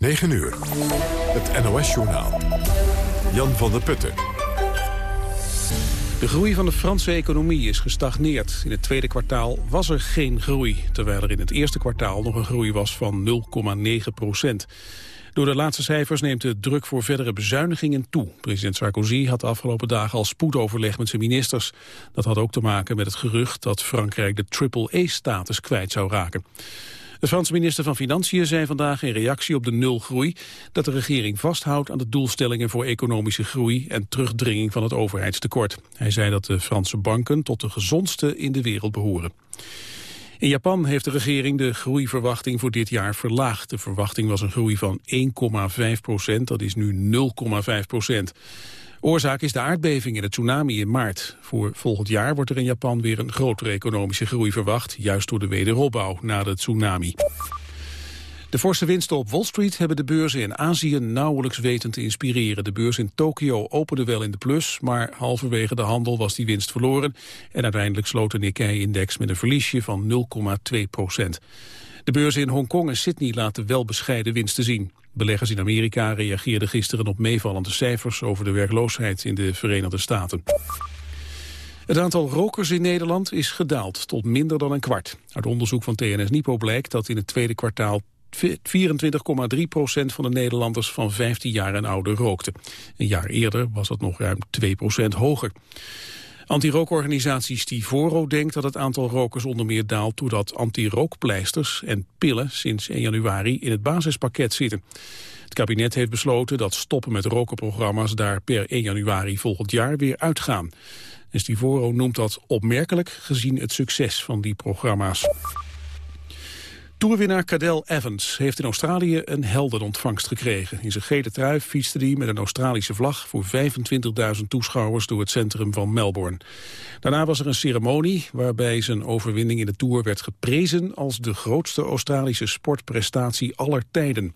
9 uur. Het NOS-journaal. Jan van der Putten. De groei van de Franse economie is gestagneerd. In het tweede kwartaal was er geen groei, terwijl er in het eerste kwartaal nog een groei was van 0,9 procent. Door de laatste cijfers neemt de druk voor verdere bezuinigingen toe. President Sarkozy had de afgelopen dagen al spoedoverleg met zijn ministers. Dat had ook te maken met het gerucht dat Frankrijk de triple-E-status kwijt zou raken. De Franse minister van Financiën zei vandaag in reactie op de nulgroei dat de regering vasthoudt aan de doelstellingen voor economische groei en terugdringing van het overheidstekort. Hij zei dat de Franse banken tot de gezondste in de wereld behoren. In Japan heeft de regering de groeiverwachting voor dit jaar verlaagd. De verwachting was een groei van 1,5 procent, dat is nu 0,5 procent. Oorzaak is de aardbeving en het tsunami in maart. Voor volgend jaar wordt er in Japan weer een grotere economische groei verwacht, juist door de wederopbouw na de tsunami. De forse winsten op Wall Street hebben de beurzen in Azië nauwelijks weten te inspireren. De beurs in Tokio opende wel in de plus, maar halverwege de handel was die winst verloren. En uiteindelijk sloot de Nikkei-index met een verliesje van 0,2 procent. De beurzen in Hongkong en Sydney laten wel bescheiden winsten zien. Beleggers in Amerika reageerden gisteren op meevallende cijfers over de werkloosheid in de Verenigde Staten. Het aantal rokers in Nederland is gedaald tot minder dan een kwart. Uit onderzoek van TNS-Nipo blijkt dat in het tweede kwartaal 24,3 procent van de Nederlanders van 15 jaar en ouder rookte. Een jaar eerder was dat nog ruim 2 procent hoger. Anti-rookorganisatie Stivoro denkt dat het aantal rokers onder meer daalt... doordat anti-rookpleisters en pillen sinds 1 januari in het basispakket zitten. Het kabinet heeft besloten dat stoppen met rokenprogramma's daar per 1 januari volgend jaar weer uitgaan. En Stivoro noemt dat opmerkelijk gezien het succes van die programma's. Toerwinnaar Cadel Evans heeft in Australië een heldenontvangst gekregen. In zijn gele trui fietste hij met een Australische vlag voor 25.000 toeschouwers door het centrum van Melbourne. Daarna was er een ceremonie waarbij zijn overwinning in de Tour werd geprezen als de grootste Australische sportprestatie aller tijden.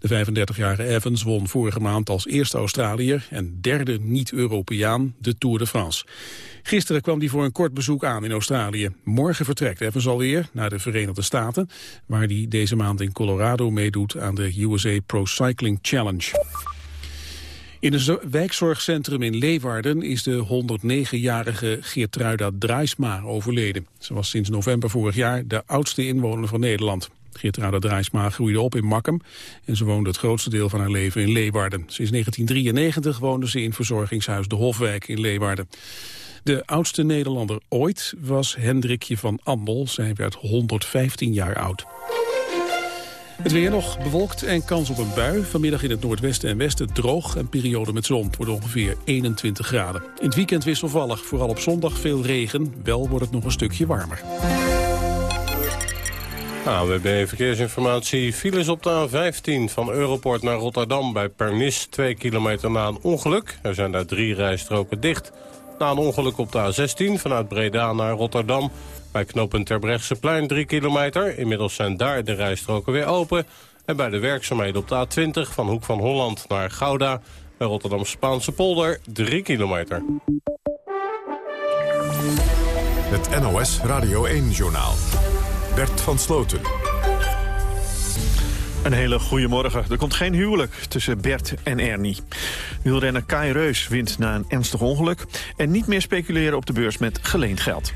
De 35-jarige Evans won vorige maand als eerste Australiër en derde niet-Europeaan de Tour de France. Gisteren kwam hij voor een kort bezoek aan in Australië. Morgen vertrekt Evans alweer naar de Verenigde Staten, waar hij deze maand in Colorado meedoet aan de USA Pro Cycling Challenge. In een wijkzorgcentrum in Leeuwarden is de 109-jarige Geertruida Draaisma overleden. Ze was sinds november vorig jaar de oudste inwoner van Nederland. Geertruida Draaisma groeide op in Makkum en ze woonde het grootste deel van haar leven in Leeuwarden. Sinds 1993 woonde ze in verzorgingshuis De Hofwijk in Leeuwarden. De oudste Nederlander ooit was Hendrikje van Ambel. Zij werd 115 jaar oud. Het weer nog bewolkt en kans op een bui. Vanmiddag in het noordwesten en westen droog en periode met zon. Het wordt ongeveer 21 graden. In het weekend wisselvallig, vooral op zondag veel regen. Wel wordt het nog een stukje warmer. AWB Verkeersinformatie. Files op de A15 van Europort naar Rotterdam bij Pernis. Twee kilometer na een ongeluk. Er zijn daar drie rijstroken dicht. Na een ongeluk op de A16 vanuit Breda naar Rotterdam... bij knooppunt Terbrechtseplein 3 kilometer. Inmiddels zijn daar de rijstroken weer open. En bij de werkzaamheden op de A20 van Hoek van Holland naar Gouda... bij Rotterdam Spaanse polder 3 kilometer. Het NOS Radio 1-journaal. Bert van Sloten. Een hele goede morgen. Er komt geen huwelijk tussen Bert en Ernie. Wielrenner Kai Reus wint na een ernstig ongeluk... en niet meer speculeren op de beurs met geleend geld.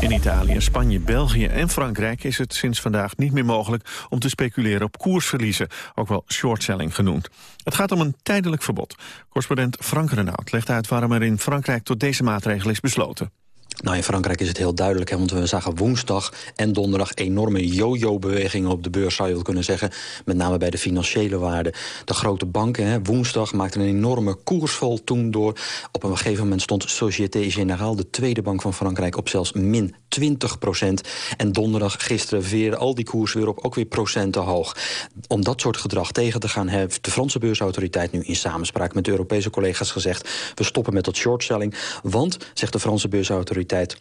In Italië, Spanje, België en Frankrijk is het sinds vandaag niet meer mogelijk om te speculeren op koersverliezen, ook wel shortselling genoemd. Het gaat om een tijdelijk verbod. Correspondent Frank Renaud legt uit waarom er in Frankrijk tot deze maatregel is besloten. Nou, in Frankrijk is het heel duidelijk, hè, want we zagen woensdag en donderdag enorme yo-yo-bewegingen op de beurs, zou je wel kunnen zeggen. Met name bij de financiële waarden. De grote banken, hè, woensdag maakten een enorme koersval toen door. Op een gegeven moment stond Société Générale, de tweede bank van Frankrijk, op zelfs min 20 procent. En donderdag, gisteren, weer al die koersen weer op, ook weer procenten hoog. Om dat soort gedrag tegen te gaan, heeft de Franse beursautoriteit nu in samenspraak met de Europese collega's gezegd, we stoppen met dat shortselling, want, zegt de Franse beursautoriteit,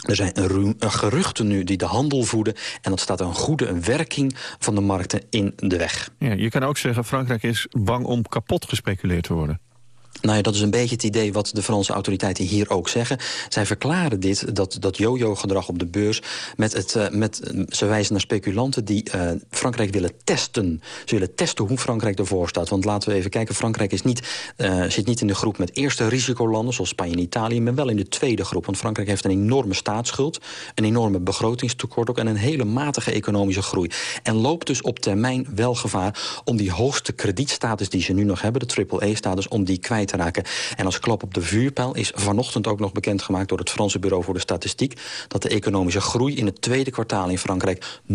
er zijn geruchten nu die de handel voeden... en dat staat een goede werking van de markten in de weg. Ja, je kan ook zeggen, Frankrijk is bang om kapot gespeculeerd te worden. Nou ja, dat is een beetje het idee wat de Franse autoriteiten hier ook zeggen. Zij verklaren dit, dat, dat yo-yo-gedrag op de beurs... Met het, uh, met, ze wijzen naar speculanten die uh, Frankrijk willen testen. Ze willen testen hoe Frankrijk ervoor staat. Want laten we even kijken, Frankrijk is niet, zit niet in de groep met eerste risicolanden... zoals Spanje en Italië, maar wel in de tweede groep. Want Frankrijk heeft een enorme staatsschuld... een enorme begrotingstekort ook... en een hele matige economische groei. En loopt dus op termijn wel gevaar om die hoogste kredietstatus... die ze nu nog hebben, de triple-E-status, om die kwijt En als klap op de vuurpijl is vanochtend ook nog bekendgemaakt... door het Franse Bureau voor de Statistiek... dat de economische groei in het tweede kwartaal in Frankrijk 0%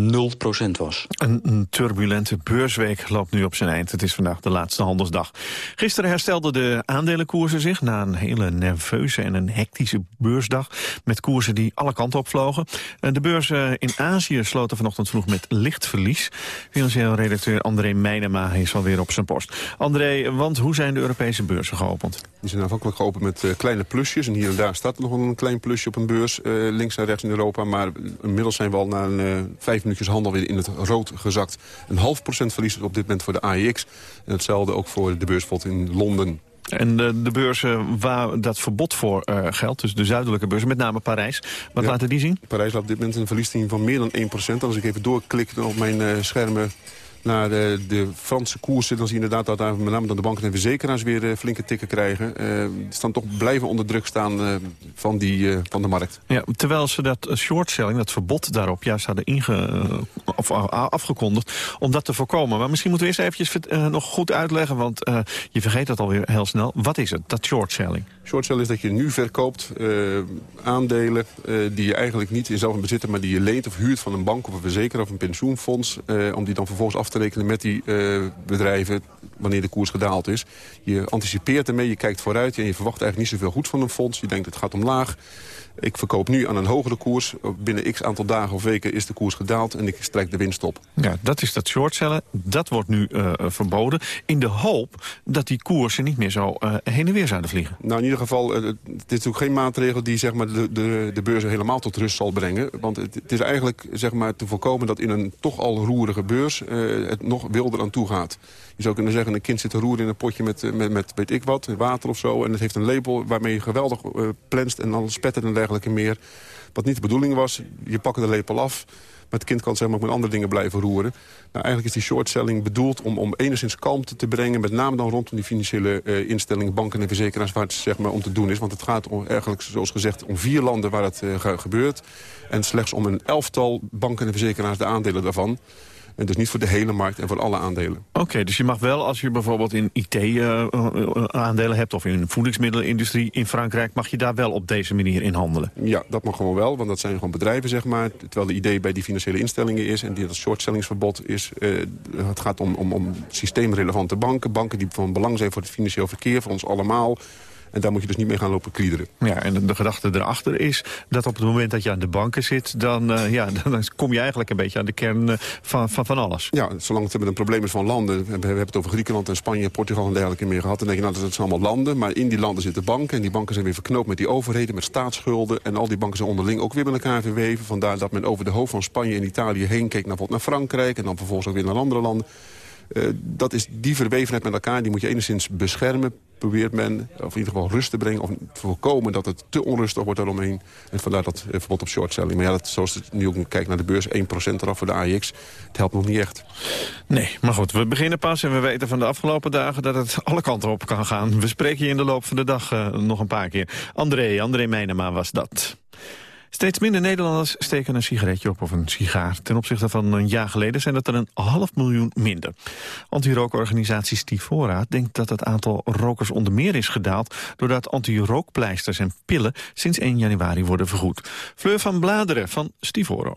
was. Een, turbulente beursweek loopt nu op zijn eind. Het is vandaag de laatste handelsdag. Gisteren herstelden de aandelenkoersen zich... na een hele nerveuze en een hectische beursdag... met koersen die alle kanten opvlogen. De beurzen in Azië sloten vanochtend vroeg met licht verlies. Financieel redacteur André Meijnema is alweer op zijn post. André, want hoe zijn de Europese beurzen geopend? Die zijn aanvankelijk geopend met uh, kleine plusjes. En hier en daar staat nog een klein plusje op een beurs. Uh, links en rechts in Europa. Maar inmiddels zijn we al na een, uh, vijf minuutjes handel weer in het rood gezakt. Een half procent verlies op dit moment voor de AEX. En hetzelfde ook voor de beursvot in Londen. En de, de beurzen waar dat verbod voor uh, geldt, dus de zuidelijke beurzen, met name Parijs. Wat ja, laten die zien? Parijs laat op dit moment een verlies van meer dan 1%. Als ik even doorklik op mijn uh, schermen naar de, de, Franse koersen... dan zie je inderdaad dat daar met name dan de banken en verzekeraars... weer uh, flinke tikken krijgen. Uh, die staan toch blijven onder druk staan van, die, van de markt. Ja, terwijl ze dat shortselling, dat verbod daarop... juist hadden inge, of, afgekondigd om dat te voorkomen. Maar misschien moeten we eerst eventjes nog goed uitleggen... want je vergeet dat alweer heel snel. Wat is het, dat shortselling? Shortselling is dat je nu verkoopt aandelen... die je eigenlijk niet in zelf bezit maar die je leent of huurt van een bank of een verzekeraar of een pensioenfonds... om die dan vervolgens af te rekenen met die bedrijven wanneer de koers gedaald is. Je anticipeert ermee, je kijkt vooruit en je verwacht eigenlijk niet zoveel goed van een fonds. Je denkt het gaat omlaag. Ik verkoop nu aan een hogere koers. Binnen x aantal dagen of weken is de koers gedaald en ik strijk de winst op. Ja, dat is dat shortcellen. Dat wordt nu uh, verboden. In de hoop dat die koersen niet meer zo uh, heen en weer zouden vliegen. Nou, in ieder geval, uh, dit is natuurlijk geen maatregel die zeg maar, de, de, de beurzen helemaal tot rust zal brengen. Want het, het is eigenlijk zeg maar, te voorkomen dat in een toch al roerige beurs het nog wilder aan toe gaat. Je zou kunnen zeggen, een kind zit te roeren in een potje met, met, met weet ik wat, water of zo. En het heeft een label waarmee je geweldig plenst en dan spettert en meer. Wat niet de bedoeling was, je pakt de lepel af. Maar het kind kan zeg maar, ook met andere dingen blijven roeren. Nou, eigenlijk is die shortselling bedoeld om, om enigszins kalmte te brengen. Met name dan rondom die financiële uh, instellingen, banken en verzekeraars... waar het zeg maar, om te doen is. Want het gaat om, eigenlijk, zoals gezegd, om vier landen waar het uh, gebeurt. En slechts om een elftal banken en verzekeraars de aandelen daarvan. En dus niet voor de hele markt en voor alle aandelen. Oké, okay, dus je mag wel, als je bijvoorbeeld in IT-aandelen uh, uh, hebt... of in de voedingsmiddelenindustrie in Frankrijk... mag je daar wel op deze manier in handelen? Ja, dat mag gewoon wel, want dat zijn gewoon bedrijven, zeg maar. Terwijl de idee bij die financiële instellingen is... en die, dat shortsellingsverbod is... Uh, het gaat om, om, om systeemrelevante banken. Banken die van belang zijn voor het financieel verkeer, voor ons allemaal... En daar moet je dus niet mee gaan lopen kliederen. Ja, en de gedachte erachter is dat op het moment dat je aan de banken zit... dan, uh, ja, dan kom je eigenlijk een beetje aan de kern uh, van, van, van alles. Ja, zolang het met een probleem is van landen... we hebben het over Griekenland en Spanje, Portugal en dergelijke meer gehad... dan denk je, nou, dat zijn allemaal landen. Maar in die landen zitten banken en die banken zijn weer verknoopt met die overheden... met staatsschulden en al die banken zijn onderling ook weer met elkaar verweven. Vandaar dat men over de hoofd van Spanje en Italië heen keek... naar, naar Frankrijk en dan vervolgens ook weer naar andere landen. Uh, dat is die verwevenheid met elkaar, die moet je enigszins beschermen. Probeert men, of in ieder geval rust te brengen... of voorkomen dat het te onrustig wordt daaromheen. En vandaar dat uh, verbod op shortselling. Maar ja, dat, zoals het nu ook kijkt naar de beurs, 1% eraf voor de AIX. Het helpt nog niet echt. Nee, maar goed, we beginnen pas en we weten van de afgelopen dagen... dat het alle kanten op kan gaan. We spreken je in de loop van de dag uh, nog een paar keer. André, André Meijnema was dat. Steeds minder Nederlanders steken een sigaretje op of een sigaar. Ten opzichte van een jaar geleden zijn dat er een half miljoen minder. Antirookorganisatie Stivora denkt dat het aantal rokers onder meer is gedaald... doordat antirookpleisters en pillen sinds 1 januari worden vergoed. Fleur van Bladeren van Stivoro.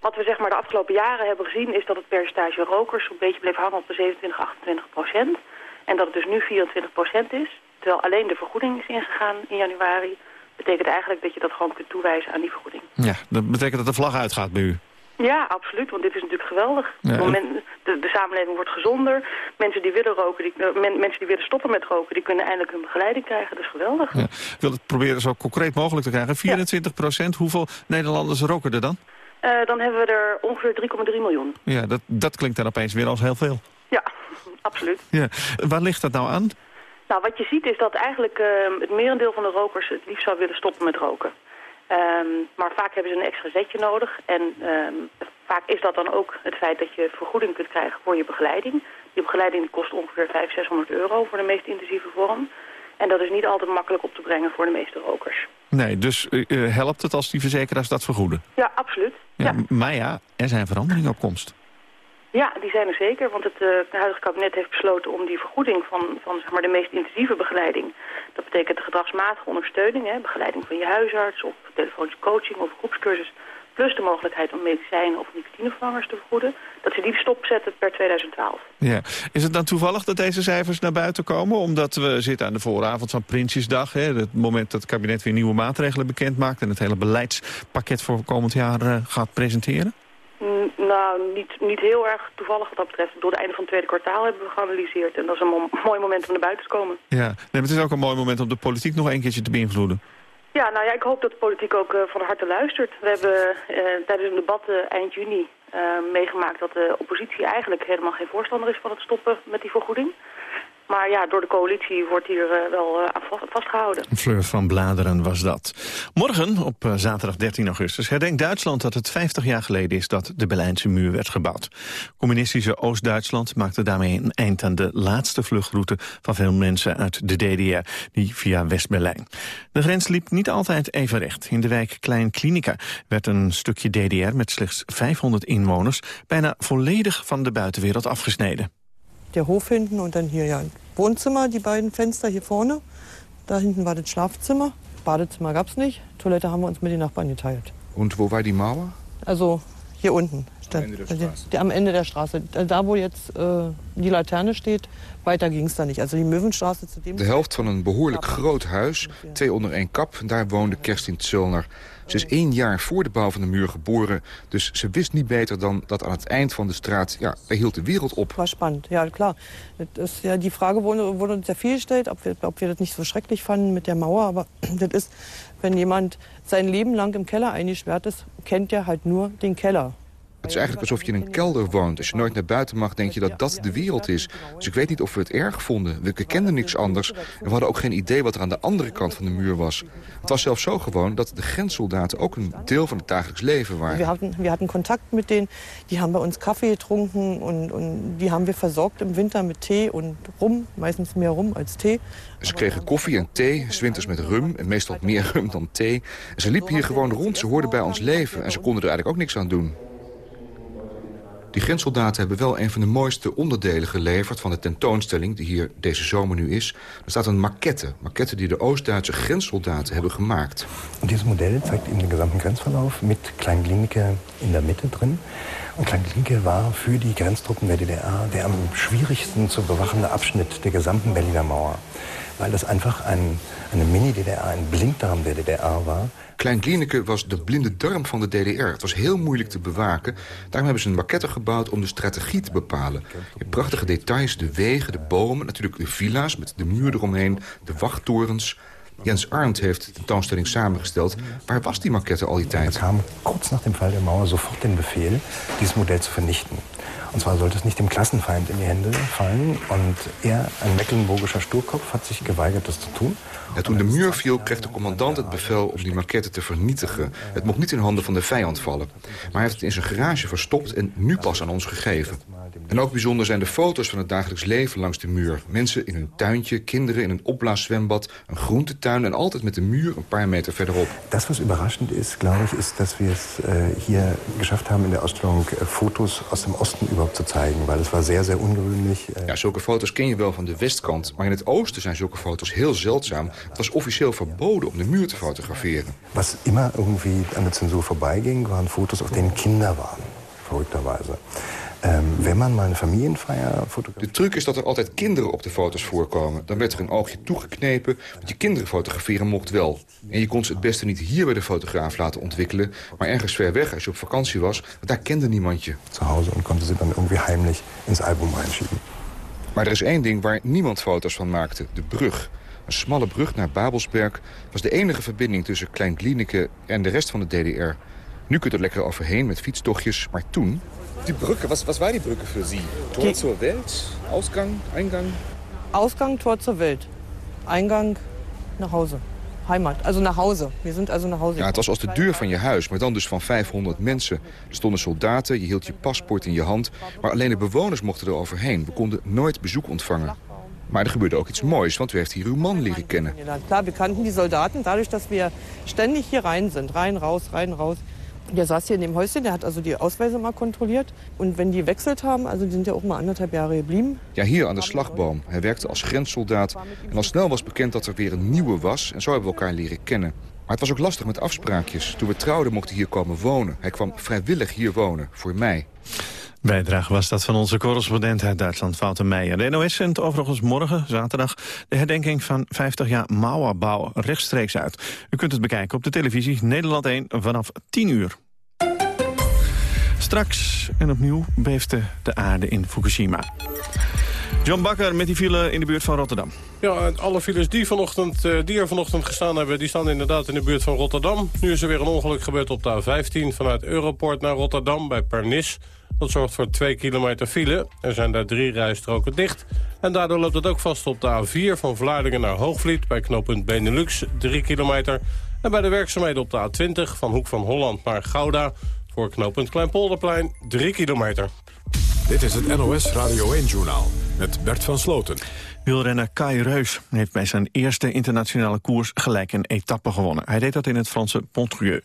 Wat we zeg maar de afgelopen jaren hebben gezien... is dat het percentage rokers een beetje bleef hangen op de 27, 28 procent. En dat het dus nu 24 procent is. Terwijl alleen de vergoeding is ingegaan in januari betekent eigenlijk dat je dat gewoon kunt toewijzen aan die vergoeding. Ja, dat betekent dat de vlag uitgaat bij u? Ja, absoluut, want dit is natuurlijk geweldig. Ja. Men, de, de, samenleving wordt gezonder. Mensen die willen roken, die, men, mensen die willen stoppen met roken... die kunnen eindelijk hun begeleiding krijgen. Dat is geweldig. Ja. Ik wil het proberen zo concreet mogelijk te krijgen. 24 procent, hoeveel Nederlanders roken er dan? Uh, dan hebben we er ongeveer 3,3 miljoen. Ja, dat, dat klinkt dan opeens weer als heel veel. Ja, absoluut. Ja. Waar ligt dat nou aan? Nou, wat je ziet is dat eigenlijk uh, het merendeel van de rokers het liefst zou willen stoppen met roken. Um, maar vaak hebben ze een extra zetje nodig. En um, vaak is dat dan ook het feit dat je vergoeding kunt krijgen voor je begeleiding. Die begeleiding kost ongeveer 500, 600 euro voor de meest intensieve vorm. En dat is niet altijd makkelijk op te brengen voor de meeste rokers. Nee, dus uh, helpt het als die verzekeraars dat vergoeden? Ja, absoluut. Ja, ja. Maar ja, er zijn veranderingen op komst. Ja, die zijn er zeker, want het, uh, huidige kabinet heeft besloten om die vergoeding van, van zeg maar, de meest intensieve begeleiding, dat betekent de gedragsmatige ondersteuning, hè, begeleiding van je huisarts of telefonische coaching of groepscursus, plus de mogelijkheid om medicijnen of nicotinevervangers te vergoeden, dat ze die stopzetten per 2012. Ja. Is het dan toevallig dat deze cijfers naar buiten komen? Omdat we zitten aan de vooravond van Prinsjesdag, hè, het moment dat het kabinet weer nieuwe maatregelen bekend maakt en het hele beleidspakket voor komend jaar uh, gaat presenteren? Nou, niet, niet heel erg toevallig wat dat betreft. Door het einde van het tweede kwartaal hebben we geanalyseerd. En dat is een mooi moment om naar buiten te komen. Ja, nee, maar het is ook een mooi moment om de politiek nog een keertje te beïnvloeden. Ja, nou ja, ik hoop dat de politiek ook uh, van harte luistert. We hebben uh, tijdens een debat uh, eind juni meegemaakt dat de oppositie eigenlijk helemaal geen voorstander is van het stoppen met die vergoeding. Maar ja, door de coalitie wordt hier uh, wel uh, aan vastgehouden. Fleur van Bladeren was dat. Morgen, op uh, zaterdag 13 augustus, herdenkt Duitsland dat het 50 jaar geleden is dat de Berlijnse muur werd gebouwd. Communistische Oost-Duitsland maakte daarmee een eind aan de laatste vluchtroute van veel mensen uit de DDR, die via West-Berlijn. De grens liep niet altijd even recht. In de wijk Klein Klinica werd een stukje DDR met slechts 500 inwoners bijna volledig van de buitenwereld afgesneden. der Hof hinten und dann hier ja Wohnzimmer, die beiden Fenster hier vorne. Da hinten war das Schlafzimmer. Badezimmer gab es nicht. Toilette haben wir uns mit den Nachbarn geteilt. Und wo war die Mauer? Also hier unten. Am Ende der Straße? Am Ende der Straße. Da, wo jetzt äh, die Laterne steht, weiter ging es da nicht. Also die Möwenstraße zu dem... De helft van een behoorlijk groot huis, twee onder één kap. Daar woonde Kerstin Zöllner. Ze is één jaar voor de bouw van de muur geboren. Dus ze wist niet beter dan dat aan het eind van de straat... ja, daar hield de wereld op. Was spannend, ja klar. Das, ja, die Frage wurde, wurde uns sehr viel gestellt, ob wir, ob wir das nicht so schrecklich fanden mit der Mauer. Aber das ist, wenn jemand sein Leben lang im Keller eingesperrt ist, kennt er halt nur den Keller. Het is eigenlijk alsof je in een kelder woont. Als je nooit naar buiten mag, denk je dat dat de wereld is. Dus ik weet niet of we het erg vonden. We kenden niks anders. En we hadden ook geen idee wat er aan de andere kant van de muur was. Het was zelfs zo gewoon dat de grenssoldaten ook een deel van het dagelijks leven waren. We hadden, we hadden contact met denen. Die hebben bij ons koffie gedronken. En, en die hebben we verzorgd im winter met thee en rum. Meistens meer rum als thee. Ze kregen koffie en thee, zwinters met rum. En meestal meer rum dan thee. En ze liepen hier gewoon rond. Ze hoorden bij ons leven. En ze konden er eigenlijk ook niks aan doen. Die grenssoldaten hebben wel een van de mooiste onderdelen geleverd... van de tentoonstelling die hier deze zomer nu is. Er staat een maquette, maquette die de Oost-Duitse grenssoldaten hebben gemaakt. Dit model zeigt eben den gesamten Grenzverlauf mit Klein-Glinike in der Mitte drin. Und Klein-Glinike war für die Grenztruppen der DDR der am schwierigsten zu bewachende Abschnitt der gesamten Berliner Mauer. Weil das einfach ein, eine Mini-DDR, ein Blinddarm der DDR war. Klein Klinike was de blinde darm van de DDR. Het was heel moeilijk te bewaken. Daarom hebben ze een maquette gebouwd om de strategie te bepalen. In prachtige details, de wegen, de bomen, natuurlijk de villa's... met de muur eromheen, de wachttorens... Jens Arndt heeft de tentoonstelling samengesteld. Waar was die maquette al die tijd? Er kwam kort na dem Fall der Mauer sofort den Befehl, dieses Modell zu vernichten. Und zwar sollte es nicht dem Klassenfeind in die Hände fallen. Und er, ein mecklenburgischer Sturkopf, hat sich geweigert, das zu tun. Ja, toen de muur viel, kreeg de commandant het bevel om die maquette te vernietigen. Het mocht niet in handen van de vijand vallen. Maar hij heeft het in zijn garage verstopt en nu pas aan ons gegeven. En ook bijzonder zijn de foto's van het dagelijks leven langs de muur. Mensen in hun tuintje, kinderen in een opblaaszwembad, een groentetuin... en altijd met de muur een paar meter verderop. Das, was überraschend ist, glaube ich, ist, dass wir es äh, hier geschafft haben in der Ausstellung äh, Fotos aus dem Osten überhaupt zu zeigen. Weil es war sehr, sehr ungewöhnlich. Äh. Ja, zulke foto's ken je wel van de westkant. Maar in het oosten zijn zulke foto's heel zeldzaam. Het was officieel verboden om de muur te fotograferen. Was immer irgendwie an der Zensur vorbeiging, waren Fotos, auf denen Kinder waren. Verrückterweise. Um, wenn man mal familienfeier De truc is dat er altijd kinderen op de foto's voorkomen. Dan werd er een oogje toegeknepen, want je kinderen fotograferen mocht wel. En je kon ze het beste niet hier bij de fotograaf laten ontwikkelen... maar ergens ver weg als je op vakantie was, want daar kende niemand je. Zu Hause en kon ze dan irgendwie heimlich ins album reinschieben. Maar er is één ding waar niemand foto's van maakte, de brug. Een smalle brug naar Babelsberg was de enige verbinding tussen Klein Glienicke en de rest van de DDR. Nu kunt er lekker overheen met fietstochtjes, maar toen... Die Brücke, was, was war die Brücke für Sie? Tor zur Welt? Ausgang? Eingang? Ausgang, Tor zur Welt. Eingang naar Hause. Heimat, also naar Hause. We zijn also naar Hause. Ja, het was als de deur van je huis, maar dan dus van 500 mensen. Er stonden soldaten, je hield je paspoort in je hand... maar alleen de bewoners mochten er overheen. We konden nooit bezoek ontvangen. Maar er gebeurde ook iets moois, want u heeft hier uw man leren kennen. Ja, klar, we kannten die Soldaten dadurch, dass wir ständig hier rein sind. Rein, raus, rein, raus. Der saß hier in dem Häuschen, der hat also die Ausweise mal kontrolliert. Und wenn die wechselt haben, also die sind ja auch mal anderthalb Jahre geblieben. Ja, hier aan de slagboom. Hij werkte als grenssoldaat. En al snel was bekend dat er weer een nieuwe was. En zo hebben we elkaar leren kennen. Maar het was ook lastig met afspraakjes. Toen we trouwden mocht hij hier komen wonen. Hij kwam vrijwillig hier wonen, voor mij. Bijdrage was dat van onze correspondent uit Duitsland, Fouten Meijer. De NOS zendt overigens morgen, zaterdag, de herdenking van 50 jaar Mauerbouw rechtstreeks uit. U kunt het bekijken op de televisie Nederland 1 vanaf 10 uur. Straks en opnieuw beefde de aarde in Fukushima. John Bakker met die file in de buurt van Rotterdam. Ja, alle files die, vanochtend, eh, die er vanochtend gestaan hebben... die staan inderdaad in de buurt van Rotterdam. Nu is er weer een ongeluk gebeurd op de A15... vanuit Europort naar Rotterdam bij Pernis. Dat zorgt voor 2 kilometer file. Er zijn daar drie rijstroken dicht. En daardoor loopt het ook vast op de A4 van Vlaardingen naar Hoogvliet... bij knooppunt Benelux, 3 kilometer. En bij de werkzaamheden op de A20 van Hoek van Holland naar Gouda... voor knooppunt Kleinpolderplein, 3 kilometer. Dit is het NOS Radio 1-journaal met Bert van Sloten. Wielrenner Kai Reus heeft bij zijn eerste internationale koers gelijk een etappe gewonnen. Hij deed dat in het Franse Pontrieu.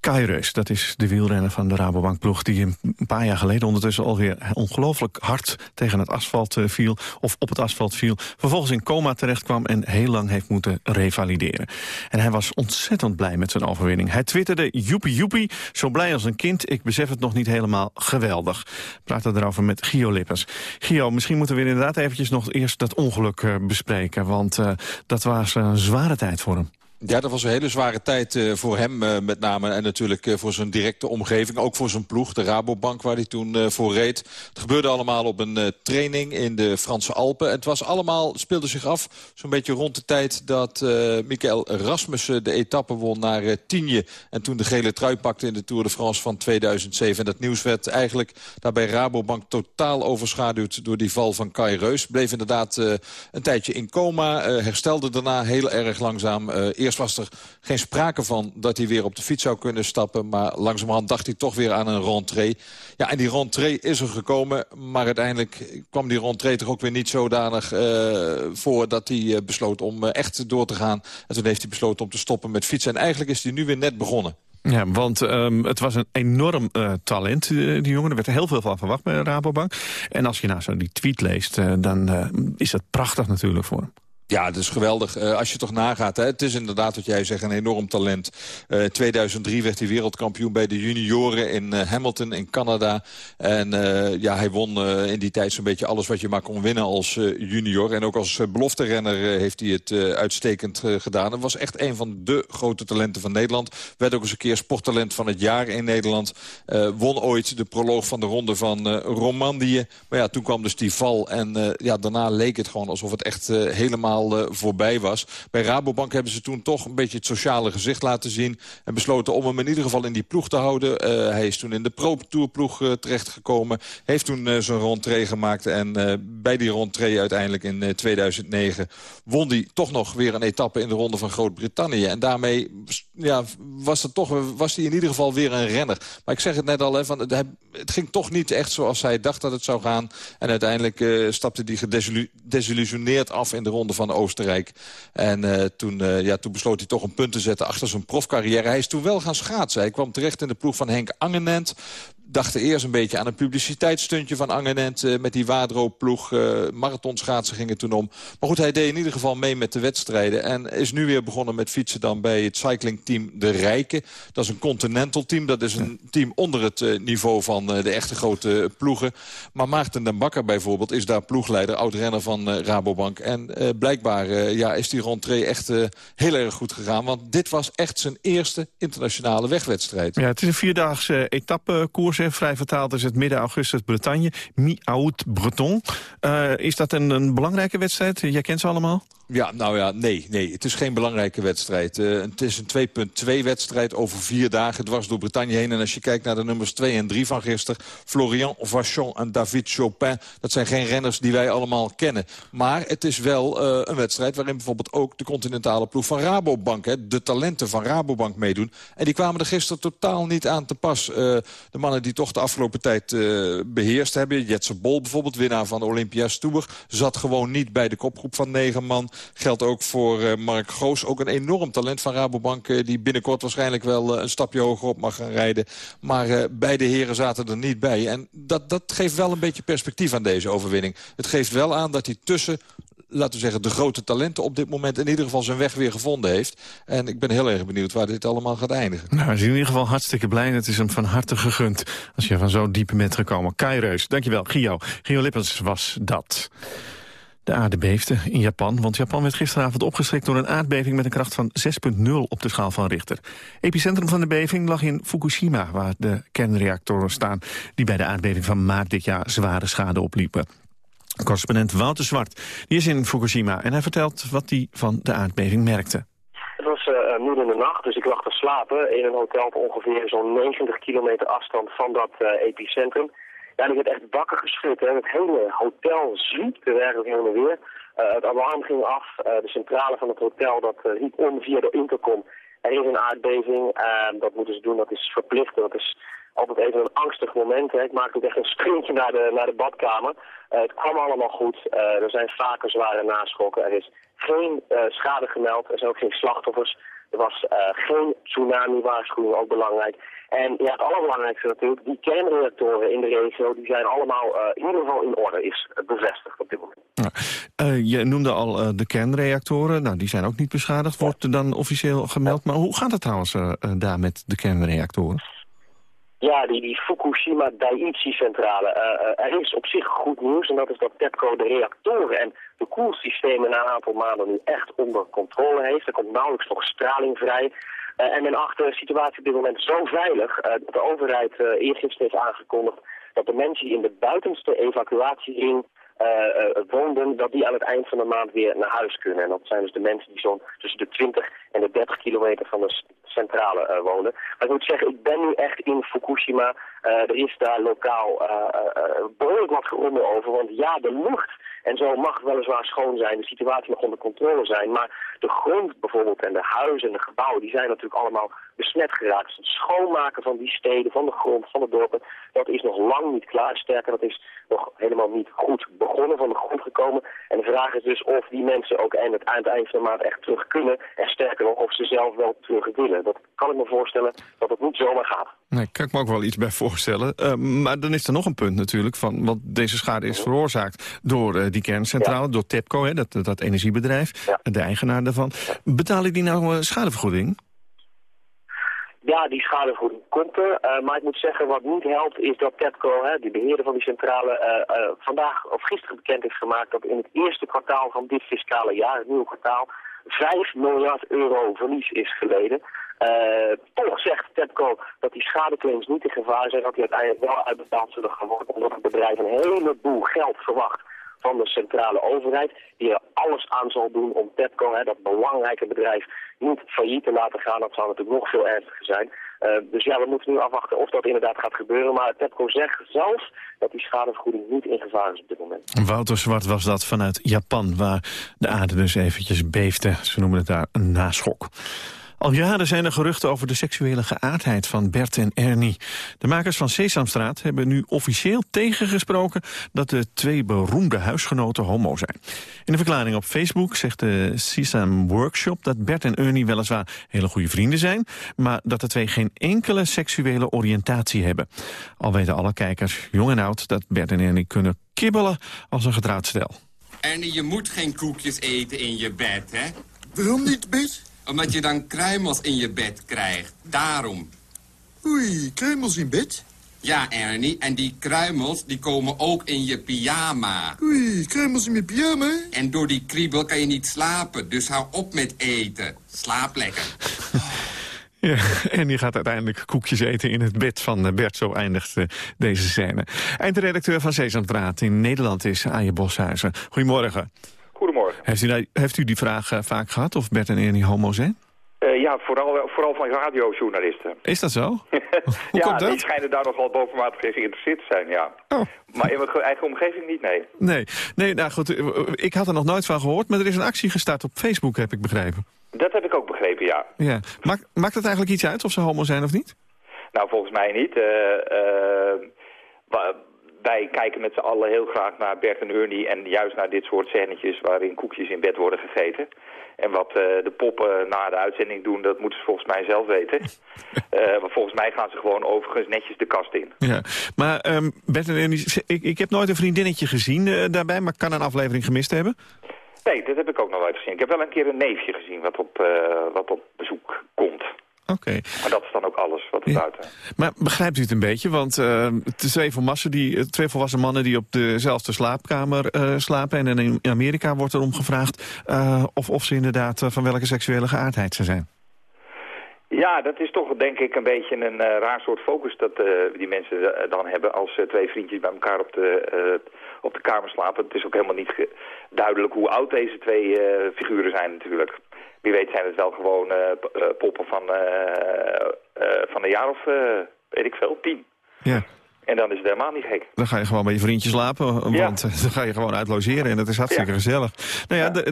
Kai Reus, dat is de wielrenner van de Rabobankploeg... die een paar jaar geleden ondertussen alweer ongelooflijk hard tegen het asfalt eh, viel... of op het asfalt viel, vervolgens in coma terechtkwam... en heel lang heeft moeten revalideren. En hij was ontzettend blij met zijn overwinning. Hij twitterde, joepie joepie, zo blij als een kind... ik besef het nog niet helemaal geweldig. Praten erover met Gio Lippers. Gio, misschien moeten we inderdaad eventjes nog eerst dat ongeluk eh, bespreken... want uh, dat was een zware tijd voor hem. Ja, dat was een hele zware tijd uh, voor hem uh, met name. En natuurlijk uh, voor zijn directe omgeving. Ook voor zijn ploeg, de Rabobank, waar hij toen voor reed. Het gebeurde allemaal op een training in de Franse Alpen. Het was allemaal, speelde zich af zo'n beetje rond de tijd... dat Michael Rasmussen de etappe won naar Tienje. En toen de gele trui pakte in de Tour de France van 2007. En dat nieuws werd eigenlijk daarbij Rabobank totaal overschaduwd... door die val van Kai Reus. Bleef inderdaad een tijdje in coma. herstelde daarna heel erg langzaam... Eerst was er geen sprake van dat hij weer op de fiets zou kunnen stappen. Maar langzamerhand dacht hij toch weer aan een rentree. Ja, en die rentree is er gekomen. Maar uiteindelijk kwam die rentree toch ook weer niet zodanig uh, voor... dat hij uh, besloot om uh, echt door te gaan. En toen heeft hij besloten om te stoppen met fietsen. En eigenlijk is hij nu weer net begonnen. Ja, want um, het was een enorm talent, die jongen. Er werd er heel veel van verwacht bij Rabobank. En als je nou zo die tweet leest, dan is dat prachtig natuurlijk voor hem. Ja, het is geweldig. Uh, als je toch nagaat, hè, het is inderdaad wat jij zegt, een enorm talent. Uh, 2003 werd hij wereldkampioen bij de junioren in uh, Hamilton in Canada. En ja, hij won in die tijd zo'n beetje alles wat je maar kon winnen als junior. En ook als belofterenner heeft hij het uitstekend gedaan. Het was echt een van de grote talenten van Nederland. Werd ook eens een keer sporttalent van het jaar in Nederland. won ooit de proloog van de ronde van Romandie. Maar ja, toen kwam dus die val. En ja, daarna leek het gewoon alsof het echt helemaal uh, voorbij was. Bij Rabobank hebben ze toen toch een beetje het sociale gezicht laten zien. En besloten om hem in ieder geval in die ploeg te houden. Uh, hij is toen in de Pro Tour ploeg uh, terechtgekomen. Heeft toen zijn rondtree gemaakt. En bij die rondtree uiteindelijk in 2009 won hij toch nog weer een etappe in de ronde van Groot-Brittannië. En daarmee ja, was, het toch, was hij in ieder geval weer een renner. Maar ik zeg het net al, hè, van, het, het ging toch niet echt zoals hij dacht dat het zou gaan. En uiteindelijk stapte hij gedesillusioneerd af in de ronde van Oostenrijk. En uh, toen, uh, ja, toen besloot hij toch een punt te zetten achter zijn profcarrière. Hij is toen wel gaan schaatsen. Hij kwam terecht in de ploeg van Henk Angenent dachten eerst een beetje aan een publiciteitsstuntje van Angenent... Uh, met die Wadro-ploeg. Uh, marathonschaatsen gingen toen om. Maar goed, hij deed in ieder geval mee met de wedstrijden. En is nu weer begonnen met fietsen dan bij het cyclingteam De Rijken. Dat is een continental team. Dat is een team onder het uh, niveau van de echte grote ploegen. Maar Maarten den Bakker bijvoorbeeld is daar ploegleider. Oud-renner van Rabobank. En blijkbaar ja, is die rentree echt heel erg goed gegaan. Want dit was echt zijn eerste internationale wegwedstrijd. Ja, het is een vierdaagse etappekoers Vrij vertaald is het midden augustus Bretagne. Mi-août Breton. Uh, is dat een, een belangrijke wedstrijd? Jij kent ze allemaal? Ja, nou ja, nee, nee. Het is geen belangrijke wedstrijd. Uh, het is een 2.2 wedstrijd over vier dagen dwars door Bretagne heen. En als je kijkt naar de nummers 2 en 3 van gisteren... Florian Vachon en David Chopin, dat zijn geen renners die wij allemaal kennen. Maar het is wel uh, een wedstrijd waarin bijvoorbeeld ook de continentale ploeg van Rabobank... Hè, de talenten van Rabobank meedoen. En die kwamen er gisteren totaal niet aan te pas. De mannen die toch de afgelopen tijd beheerst hebben... Jetse Bol bijvoorbeeld, winnaar van de Olympia's Tour... zat gewoon niet bij de kopgroep van negen man... Geldt ook voor uh, Mark Goos. Ook een enorm talent van Rabobank. Uh, die binnenkort waarschijnlijk wel een stapje hoger op mag gaan rijden. Maar beide heren zaten er niet bij. En dat, dat geeft wel een beetje perspectief aan deze overwinning. Het geeft wel aan dat hij tussen laten we zeggen, de grote talenten op dit moment in ieder geval zijn weg weer gevonden heeft. En ik ben heel erg benieuwd waar dit allemaal gaat eindigen. Nou, is in ieder geval hartstikke blij. Het is hem van harte gegund als je van zo diep bent gekomen. Kai Reus, dankjewel. Gio. Gio Lippens was dat. De aarde beefde in Japan, want Japan werd gisteravond opgeschrikt door een aardbeving met een kracht van 6,0 op de schaal van Richter. Epicentrum van de beving lag in Fukushima, waar de kernreactoren staan, die bij de aardbeving van maart dit jaar zware schade opliepen. Correspondent Wouter Zwart, die is in Fukushima en hij vertelt wat hij van de aardbeving merkte. Het was uh, midden in de nacht, dus ik lag te slapen in een hotel op ongeveer zo'n 90 kilometer afstand van dat uh, epicentrum. Ja, die werd echt wakker geschud. Het hele hotel ergens heen en weer. Het alarm ging af. De centrale van het hotel dat riep om via de intercom. Er is een aardbeving. dat moeten ze doen. Dat is verplicht. Dat is altijd even een angstig moment. Hè. Ik maakte ook echt een sprintje naar de, naar de badkamer. het kwam allemaal goed. er zijn vaker zware naschokken. Er is geen schade gemeld. Er zijn ook geen slachtoffers. Er was geen tsunami-waarschuwing, ook belangrijk. En ja, het allerbelangrijkste natuurlijk, die kernreactoren in de regio, die zijn allemaal uh, in ieder geval in orde, is bevestigd op dit moment. Uh, je noemde al uh, de kernreactoren, nou die zijn ook niet beschadigd, wordt er dan officieel gemeld. Maar hoe gaat het trouwens daar met de kernreactoren? Ja, die, die Fukushima Daiichi-centrale. er is op zich goed nieuws en dat is dat TEPCO de reactoren en de koelsystemen na een aantal maanden nu echt onder controle heeft. Er komt nauwelijks nog straling vrij. Uh, en men acht de situatie op dit moment zo veilig dat de overheid eergisteren heeft aangekondigd dat de mensen in de buitenste evacuatiering woonden, dat die aan het eind van de maand weer naar huis kunnen. En dat zijn dus de mensen die zo'n tussen de 20 en de 30 kilometer van de centrale wonen. Maar ik moet zeggen, ik ben nu echt in Fukushima. er is daar lokaal behoorlijk wat gerommel over, want ja, de lucht en zo mag weliswaar schoon zijn, de situatie mag onder controle zijn. Maar de grond bijvoorbeeld en de huizen en de gebouwen, die zijn natuurlijk allemaal besmet geraakt. Dus het schoonmaken van die steden, van de grond, van de dorpen, dat is nog lang niet klaar. Sterker, dat is nog helemaal niet goed begonnen, van de grond gekomen. En de vraag is dus of die mensen ook aan het, eind van de maand echt terug kunnen. En sterker nog, of ze zelf wel terug willen. Dat kan ik me voorstellen dat het niet zomaar gaat. Nee, kan ik me ook wel iets bij voorstellen. Uh, maar dan is er nog een punt natuurlijk, van, want deze schade is veroorzaakt door uh, die kerncentrale, door TEPCO, hè, dat, dat energiebedrijf, ja. de eigenaar daarvan. Betalen die nou uh, schadevergoeding? Ja, die schadevergoeding komt er. Uh, maar ik moet zeggen, wat niet helpt is dat TEPCO, hè, die beheerder van die centrale, uh, uh, vandaag of gisteren bekend heeft gemaakt dat in het eerste kwartaal van dit fiscale jaar, het nieuwe kwartaal, 5 miljard euro verlies is geleden. toch zegt TEPCO dat die schadeclaims niet in gevaar zijn, dat die uiteindelijk wel uitbetaald zullen gaan worden, omdat het bedrijf een heleboel geld verwacht van de centrale overheid, die er alles aan zal doen om TEPCO, hè, dat belangrijke bedrijf, niet failliet te laten gaan. Dat zou natuurlijk nog veel ernstiger zijn. Uh, dus ja, we moeten nu afwachten of dat inderdaad gaat gebeuren. Maar TEPCO zegt zelf dat die schadevergoeding niet in gevaar is op dit moment. Wouter Zwart was dat vanuit Japan, waar de aarde dus eventjes beefde. Ze noemen het daar een naschok. Al jaren zijn er geruchten over de seksuele geaardheid van Bert en Ernie. De makers van Sesamstraat hebben nu officieel tegengesproken... dat de twee beroemde huisgenoten homo zijn. In een verklaring op Facebook zegt de Sesam Workshop... dat Bert en Ernie weliswaar hele goede vrienden zijn... maar dat de twee geen enkele seksuele oriëntatie hebben. Al weten alle kijkers, jong en oud, dat Bert en Ernie kunnen kibbelen als een getrouwd stel. Ernie, je moet geen koekjes eten in je bed, hè? Waarom niet, Bert? Omdat je dan kruimels in je bed krijgt. Daarom. Oei, kruimels in bed? Ja, Ernie. En die kruimels, die komen ook in je pyjama. Oei, kruimels in mijn pyjama? En door die kriebel kan je niet slapen. Dus hou op met eten. Slaap lekker. Ja, en die gaat uiteindelijk koekjes eten in het bed van eh, Bert. Zo eindigt eh, deze scène. Eindredacteur van Sesamstraat in Nederland is Aje Boshuizen. Goedemorgen. Goedemorgen. Heeft u, heeft u die vraag eh, vaak gehad of Bert en Ernie homo zijn? Eh, ja, vooral, vooral van radiojournalisten. Is dat zo? ja, komt dat? die schijnen daar nogal bovenmatig in geïnteresseerd te zijn, ja. Oh. Maar in mijn ge- eigen omgeving niet, nee. Nee, nee nou goed, eh, ik had er nog nooit van gehoord... maar er is een actie gestart op Facebook, heb ik begrepen. Dat heb ik ook begrepen, ja. Ja. Maakt, maakt het eigenlijk iets uit of ze homo zijn of niet? Nou, volgens mij niet. Eh, eh, wa- wij kijken met z'n allen heel graag naar Bert en Ernie... en juist naar dit soort scènetjes waarin koekjes in bed worden gegeten. En wat eh, de poppen na de uitzending doen, dat moeten ze volgens mij zelf weten. Eh, maar volgens mij gaan ze gewoon overigens netjes de kast in. Ja, maar ehm, Bert en Ernie, ik, ik heb nooit een vriendinnetje gezien eh, daarbij... maar kan een aflevering gemist hebben. Nee, dat heb ik ook nog nooit gezien. Ik heb wel een keer een neefje gezien wat op, wat op bezoek komt. Oké. Maar dat is dan ook alles wat er buiten. Maar begrijpt u het een beetje? Want is twee, volwassen die, eh, twee volwassen mannen die op dezelfde slaapkamer eh, slapen... en in Amerika wordt erom gevraagd of, of ze inderdaad van welke seksuele geaardheid ze zijn. Ja, dat is toch denk ik een beetje een raar soort focus dat die mensen dan hebben als twee vriendjes bij elkaar op de, op de kamer slapen. Het is ook helemaal niet duidelijk hoe oud deze twee figuren zijn natuurlijk. Wie weet zijn het wel gewoon eh, eh, poppen van, eh, van een jaar of, weet ik veel, tien. Ja. En dan is het helemaal niet gek. Dan ga je gewoon bij je vriendje slapen, want dan ga je gewoon uit logeren en dat is hartstikke gezellig. Nou ja,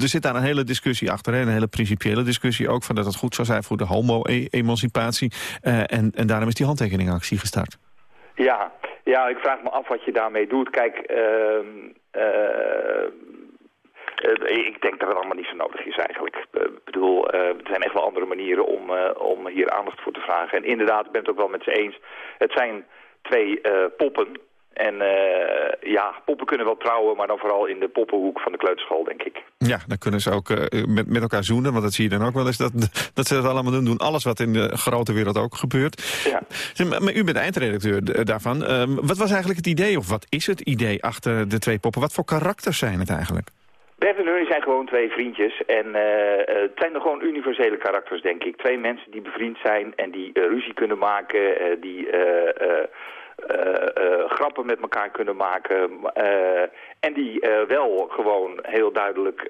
er zit daar een hele discussie achter, hè, een hele principiële discussie ook, van dat het goed zou zijn voor de homo-emancipatie. En, en daarom is die handtekeningactie gestart. Ja, ja, ik vraag me af wat je daarmee doet. Kijk, ehm, eh, eh, ik denk dat het allemaal niet zo nodig is eigenlijk. Eh, Ik bedoel, eh, er zijn echt wel andere manieren om, eh, om hier aandacht voor te vragen. En inderdaad, ik ben het ook wel met ze eens. Het zijn twee eh, poppen. En eh, ja, poppen kunnen wel trouwen, maar dan vooral in de poppenhoek van de kleuterschool, denk ik. Ja, dan kunnen ze ook eh, met, met elkaar zoenen, want dat zie je dan ook wel eens, dat, dat ze dat allemaal doen. Doen alles wat in de grote wereld ook gebeurt. Ja. Zeg, Maar, maar u bent eindredacteur daarvan. Ehm, wat was eigenlijk het idee, of wat is het idee achter de twee poppen? Wat voor karakters zijn het eigenlijk? Bert en Ernie zijn gewoon twee vriendjes. En eh, eh, het zijn er gewoon universele karakters, denk ik. Twee mensen die bevriend zijn en die eh, ruzie kunnen maken. die grappen met elkaar kunnen maken. en die wel gewoon heel duidelijk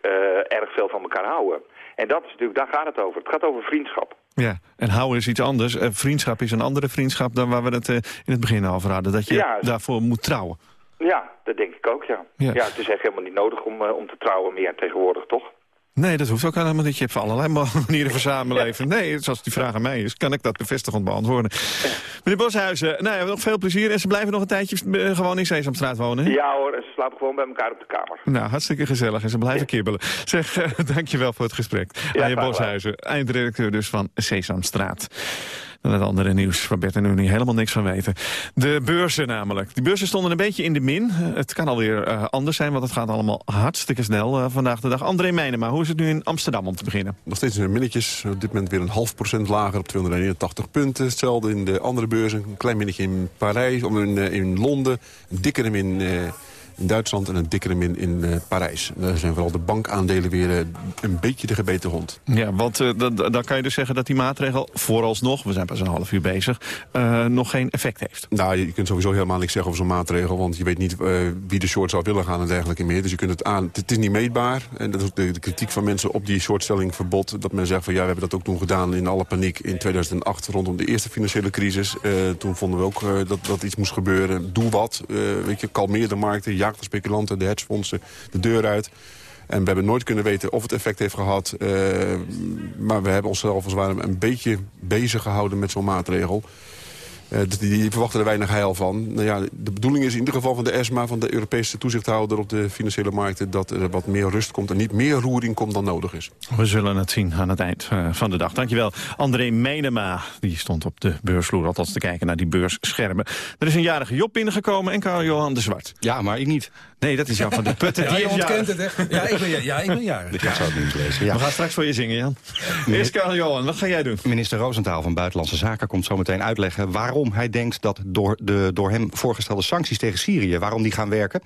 erg veel van elkaar houden. En dat is natuurlijk, daar gaat het over. Het gaat over vriendschap. Ja, en houden is iets anders. Vriendschap is een andere vriendschap dan waar we het in het begin over hadden. Dat je Ja. daarvoor moet trouwen. Ja, dat denk ik ook, ja. Ja. Ja, het is echt helemaal niet nodig om, eh, om te trouwen meer tegenwoordig, toch? Nee, dat hoeft ook helemaal niet. Je hebt voor allerlei manieren van samenleven. Nee, zoals die vraag aan mij is, kan ik dat bevestigend beantwoorden. Meneer Boshuizen, nou ja, nog veel plezier. En ze blijven nog een tijdje eh, gewoon in Sesamstraat wonen, hè? Ja hoor, en ze slapen gewoon bij elkaar op de kamer. Nou, hartstikke gezellig. En ze blijven kibbelen. Zeg, eh, dankjewel voor het gesprek. Ja, graag gedaan. Boshuizen, eindredacteur dus van Sesamstraat. En het andere nieuws waar Bert en Unie helemaal niks van weten. De beurzen namelijk. Die beurzen stonden een beetje in de min. Eh, Het kan alweer eh, anders zijn, want het gaat allemaal hartstikke snel eh, vandaag de dag. André Meijnema, hoe is het nu in Amsterdam om te beginnen? Nog steeds een minnetjes. Op dit moment weer een half procent lager op 281 punten. Hetzelfde in de andere beurzen. Een klein minnetje in Parijs, in, in Londen. Een dikkere min in Duitsland en een dikkere min in eh, Parijs. En Daar zijn vooral de bankaandelen weer eh, een beetje de gebeten hond. Ja, want eh, dan- kan je dus zeggen dat die maatregel vooralsnog, we zijn pas een half uur bezig, nog geen effect heeft. Nou, je kunt sowieso helemaal niks zeggen over zo'n maatregel... want je weet niet wie de short zou willen gaan en dergelijke meer. Dus je kunt het aan... Het is niet meetbaar. En dat is ook de, de kritiek van mensen op die shortstelling verbod. Dat men zegt van ja, we hebben dat ook toen gedaan in alle paniek in 2008... rondom de eerste financiële crisis. Toen vonden we ook dat, dat iets moest gebeuren. Doe wat. Weet je, kalmeer de markten, de speculanten, de hedgefondsen de deur uit... En we hebben nooit kunnen weten of het effect heeft gehad. eh, maar we hebben onszelf als het ware een beetje bezig gehouden met zo'n maatregel. Eh, die, die verwachten er weinig heil van. Nou ja, de bedoeling is in ieder geval van de ESMA, van de Europese toezichthouder op de financiële markten, dat er wat meer rust komt en niet meer roering komt dan nodig is. We zullen het zien aan het eind eh, van de dag. Dankjewel. André Menema, die stond op de beursvloer althans te kijken naar die beursschermen. Er is een jarige Job binnengekomen en Karl-Johan de Zwart. Ja, maar ik niet. Nee, dat is Jan van de Putten. Ja, Die ontkent jarig. het, hè? Ja, ik ben, ja, ik ben jarig. Ik zou het niet lezen. Ja. We gaan straks voor je zingen, Jan. Eerst Karel Johan, wat ga jij doen? Minister Roosentaal van Buitenlandse Zaken komt zo meteen uitleggen... waarom hij denkt dat door de door hem voorgestelde sancties tegen Syrië... waarom die gaan werken.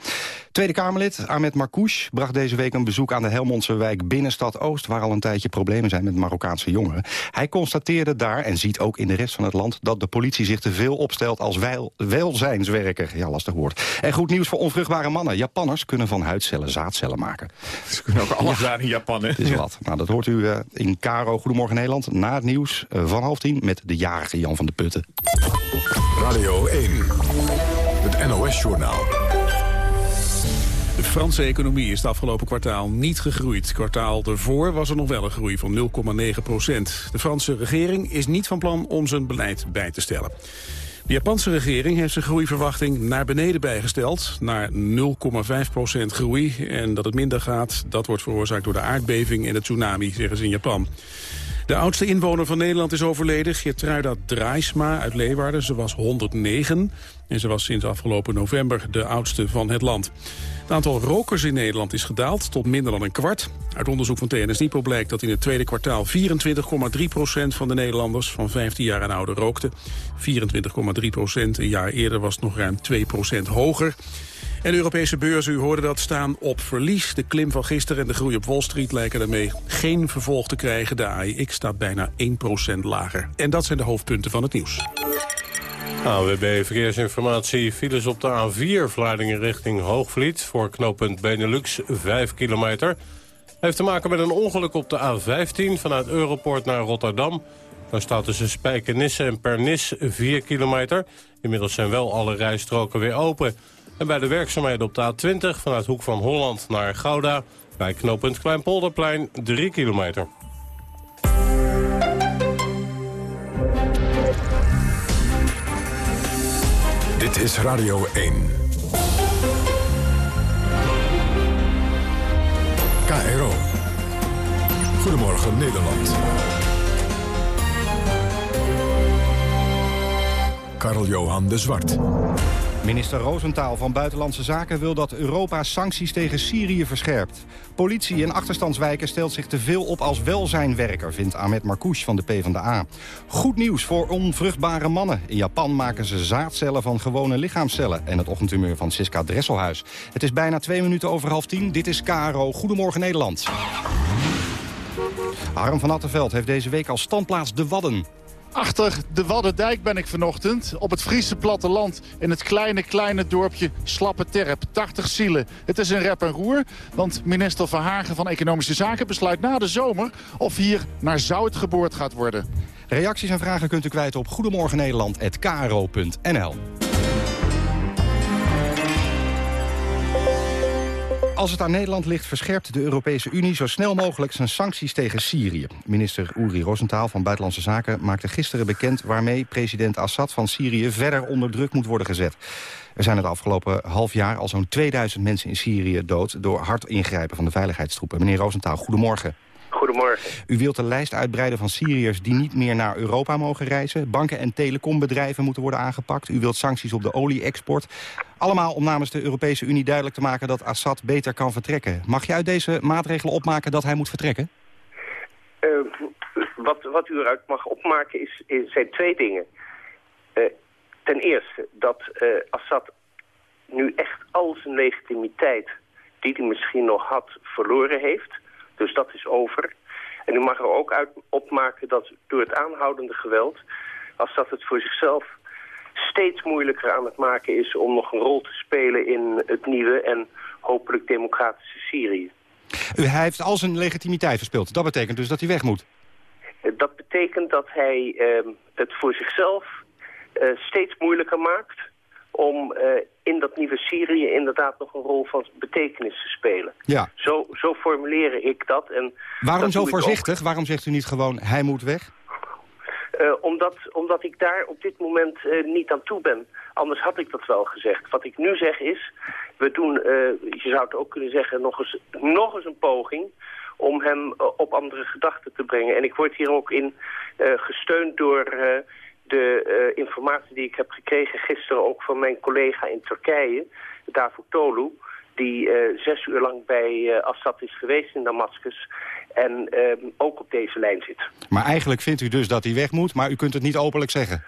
Tweede Kamerlid Ahmed Marcouch bracht deze week een bezoek aan de Helmondse wijk Binnenstad Oost... waar al een tijdje problemen zijn met Marokkaanse jongeren. Hij constateerde daar, en ziet ook in de rest van het land... dat de politie zich te veel opstelt als wel, welzijnswerker. Ja, lastig woord. En goed nieuws voor onvruchtbare mannen. Japanners kunnen van huidcellen zaadcellen maken. Ze kunnen ook alles daar in Japan, hè? Het is wat. Nou, dat hoort u uh, in Caro Goedemorgen Nederland... na het nieuws uh, van half tien met de jarige Jan van de Putten. Radio 1, het NOS-journaal. De Franse economie is het afgelopen kwartaal niet gegroeid. Kwartaal ervoor was er nog wel een groei van 0,9 procent. De Franse regering is niet van plan om zijn beleid bij te stellen. De Japanse regering heeft zijn groeiverwachting naar beneden bijgesteld, naar 0,5 procent groei. En dat het minder gaat, dat wordt veroorzaakt door de aardbeving en de tsunami, zeggen ze in Japan. De oudste inwoner van Nederland is overleden, Geertruida Draaisma uit Leeuwarden. Ze was 109 en ze was sinds afgelopen november de oudste van het land. Het aantal rokers in Nederland is gedaald tot minder dan een kwart. Uit onderzoek van TNS Nipo blijkt dat in het tweede kwartaal 24,3 procent van de Nederlanders van 15 jaar en ouder rookte. 24,3 procent, een jaar eerder was het nog ruim 2 procent hoger. En de Europese beurzen, u hoorde dat, staan op verlies. De klim van gisteren en de groei op Wall Street lijken daarmee geen vervolg te krijgen. De AIX staat bijna 1% lager. En dat zijn de hoofdpunten van het nieuws. AWB Verkeersinformatie. Files op de A4 Vlaardingen richting Hoogvliet. Voor knooppunt Benelux 5 kilometer. Heeft te maken met een ongeluk op de A15 vanuit Europort naar Rotterdam. Daar staat tussen Spijkenisse en Pernis 4 kilometer. Inmiddels zijn wel alle rijstroken weer open. En bij de werkzaamheden op de A20 vanuit Hoek van Holland naar Gouda... bij knooppunt Kleinpolderplein 3 kilometer. Dit is Radio 1. KRO. Goedemorgen Nederland. Karl-Johan de Zwart. Minister Roosentaal van Buitenlandse Zaken wil dat Europa sancties tegen Syrië verscherpt. Politie in achterstandswijken stelt zich te veel op als welzijnwerker, vindt Ahmed Marcouch van de PvdA. Goed nieuws voor onvruchtbare mannen. In Japan maken ze zaadcellen van gewone lichaamcellen. En het ochtendhumeur van Siska Dresselhuis. Het is bijna twee minuten over half tien. Dit is Caro. Goedemorgen Nederland. Harm van Attenveld heeft deze week als standplaats de Wadden. Achter de Waddendijk ben ik vanochtend op het Friese platteland... in het kleine, kleine dorpje Slappe Terp. 80 zielen. Het is een rep en roer, want minister Verhagen van Economische Zaken... besluit na de zomer of hier naar zout geboord gaat worden. Reacties en vragen kunt u kwijt op goedemorgennederland.kro.nl. Als het aan Nederland ligt, verscherpt de Europese Unie zo snel mogelijk zijn sancties tegen Syrië. Minister Uri Rosenthal van Buitenlandse Zaken maakte gisteren bekend waarmee president Assad van Syrië verder onder druk moet worden gezet. Er zijn het afgelopen half jaar al zo'n 2000 mensen in Syrië dood door hard ingrijpen van de veiligheidstroepen. Meneer Rosenthal, goedemorgen. Goedemorgen. U wilt de lijst uitbreiden van Syriërs die niet meer naar Europa mogen reizen. Banken en telecombedrijven moeten worden aangepakt. U wilt sancties op de olie-export. Allemaal om namens de Europese Unie duidelijk te maken dat Assad beter kan vertrekken. Mag je uit deze maatregelen opmaken dat hij moet vertrekken? Uh, wat, wat u eruit mag opmaken is, is zijn twee dingen. Uh, ten eerste dat uh, Assad nu echt al zijn legitimiteit die hij misschien nog had verloren heeft. Dus dat is over. En u mag er ook uit opmaken dat door het aanhoudende geweld... Assad het voor zichzelf steeds moeilijker aan het maken is... om nog een rol te spelen in het nieuwe en hopelijk democratische Syrië. U, hij heeft al zijn legitimiteit verspeeld. Dat betekent dus dat hij weg moet. Dat betekent dat hij uh, het voor zichzelf uh, steeds moeilijker maakt om uh, in dat nieuwe Syrië inderdaad nog een rol van betekenis te spelen. Ja. Zo, zo formuleer ik dat. En Waarom dat zo voorzichtig? Waarom zegt u niet gewoon, hij moet weg? Uh, omdat, omdat ik daar op dit moment uh, niet aan toe ben. Anders had ik dat wel gezegd. Wat ik nu zeg is, we doen, uh, je zou het ook kunnen zeggen, nog eens, nog eens een poging om hem op andere gedachten te brengen. En ik word hier ook in gesteund door de informatie die ik heb gekregen gisteren ook van mijn collega in Turkije, Davutoglu, die eh, zes uur lang bij eh, Assad is geweest in Damascus en ehm, ook op deze lijn zit. Maar eigenlijk vindt u dus dat hij weg moet, maar u kunt het niet openlijk zeggen.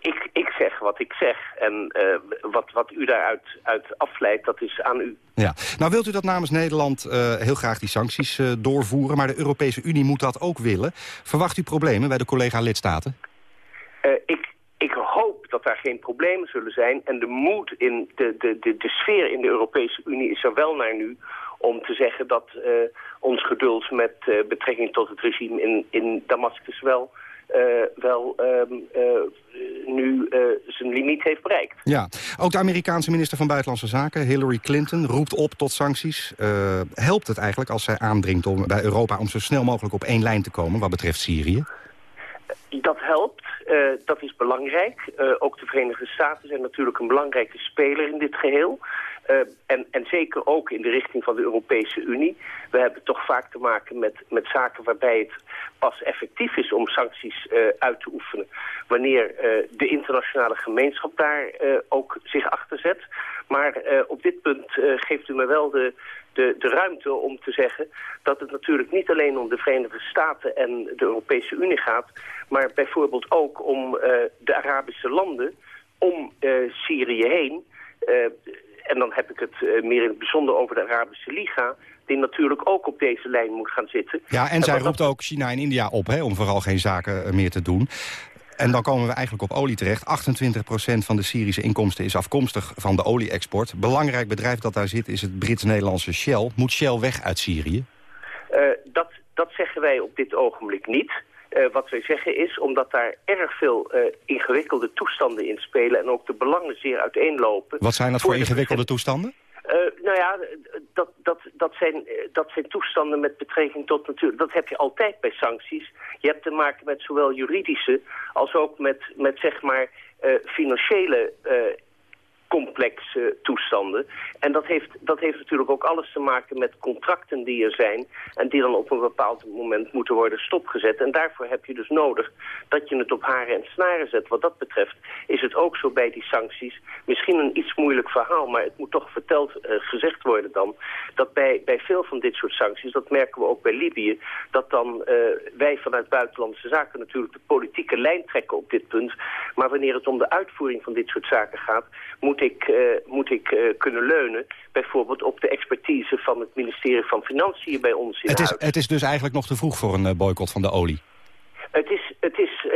Ik, ik zeg wat ik zeg en eh, wat, wat u daaruit uit afleidt, dat is aan u. Ja. Nou wilt u dat namens Nederland eh, heel graag die sancties eh, doorvoeren... maar de Europese Unie moet dat ook willen. Verwacht u problemen bij de collega-lidstaten? Eh, ik, ik hoop dat daar geen problemen zullen zijn. En de moed in de, de, de, de sfeer in de Europese Unie is er wel naar nu om te zeggen dat eh, ons geduld met eh, betrekking tot het regime in, in Damascus wel, wel ehm, eh, nu zijn limiet heeft bereikt. Ja, ook de Amerikaanse minister van Buitenlandse Zaken, Hillary Clinton, roept op tot sancties. Helpt het eigenlijk als zij aandringt om, bij Europa om zo snel mogelijk op één lijn te komen wat betreft Syrië? Dat helpt, eh, dat is belangrijk. Eh, ook de Verenigde Staten zijn natuurlijk een belangrijke speler in dit geheel. Eh, en, en zeker ook in de richting van de Europese Unie. We hebben toch vaak te maken met, met zaken waarbij het pas effectief is om sancties eh, uit te oefenen. Wanneer eh, de internationale gemeenschap daar ook zich achter zet. Maar op dit punt geeft u me wel de, de, de ruimte om te zeggen dat het natuurlijk niet alleen om de Verenigde Staten en de Europese Unie gaat, maar bijvoorbeeld ook om de Arabische landen om Syrië heen. En dan heb ik het eh, meer in het bijzonder over de Arabische Liga, die natuurlijk ook op deze lijn moet gaan zitten. Ja, en En zij roept ook China en India op hè, om vooral geen zaken eh, meer te doen. En dan komen we eigenlijk op olie terecht. 28% van de Syrische inkomsten is afkomstig van de olie-export. Belangrijk bedrijf dat daar zit is het Brits-Nederlandse Shell. Moet Shell weg uit Syrië? Eh, dat, dat zeggen wij op dit ogenblik niet. Eh, wat wij zeggen is, omdat daar erg veel eh, ingewikkelde toestanden in spelen... en ook de belangen zeer uiteenlopen... Wat zijn dat voor de ingewikkelde toestanden? Eh, nou ja, dat, dat, dat, zijn, dat zijn toestanden met betrekking tot natuurlijk... Dat heb je altijd bij sancties. Je hebt te maken met zowel juridische als ook met, met zeg maar financiële complexe toestanden. En dat heeft, dat heeft natuurlijk ook alles te maken met contracten die er zijn... en die dan op een bepaald moment moeten worden stopgezet. En daarvoor heb je dus nodig dat je het op haren en snaren zet. Wat dat betreft is het ook zo bij die sancties. Misschien een iets moeilijk verhaal, maar het moet toch verteld, eh, gezegd worden dan... dat bij, bij veel van dit soort sancties, dat merken we ook bij Libië... dat dan eh, wij vanuit Buitenlandse Zaken natuurlijk de politieke lijn trekken op dit punt. Maar wanneer het om de uitvoering van dit soort zaken gaat... moet ik, eh, moet ik eh, kunnen leunen bijvoorbeeld op de expertise van het ministerie van Financiën bij ons in Het is, huis. het is dus eigenlijk nog te vroeg voor een eh, boycott van de olie. Het is, het, is,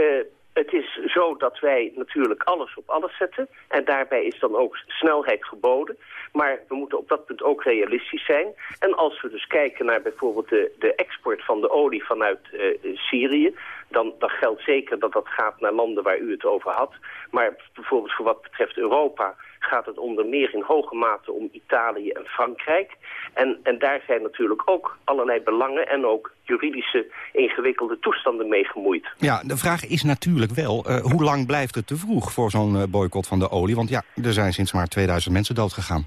het is zo dat wij natuurlijk alles op alles zetten. En daarbij is dan ook snelheid geboden. Maar we moeten op dat punt ook realistisch zijn. En als we dus kijken naar bijvoorbeeld de, de export van de olie vanuit eh, Syrië... Dan, dan geldt zeker dat dat gaat naar landen waar u het over had. Maar bijvoorbeeld voor wat betreft Europa gaat het onder meer in hoge mate om Italië en Frankrijk. En, en daar zijn natuurlijk ook allerlei belangen en ook juridische ingewikkelde toestanden mee gemoeid. Ja, de vraag is natuurlijk wel, eh, hoe lang blijft het te vroeg voor zo'n eh, boycott van de olie? Want ja, er zijn sinds maar 2000 mensen doodgegaan.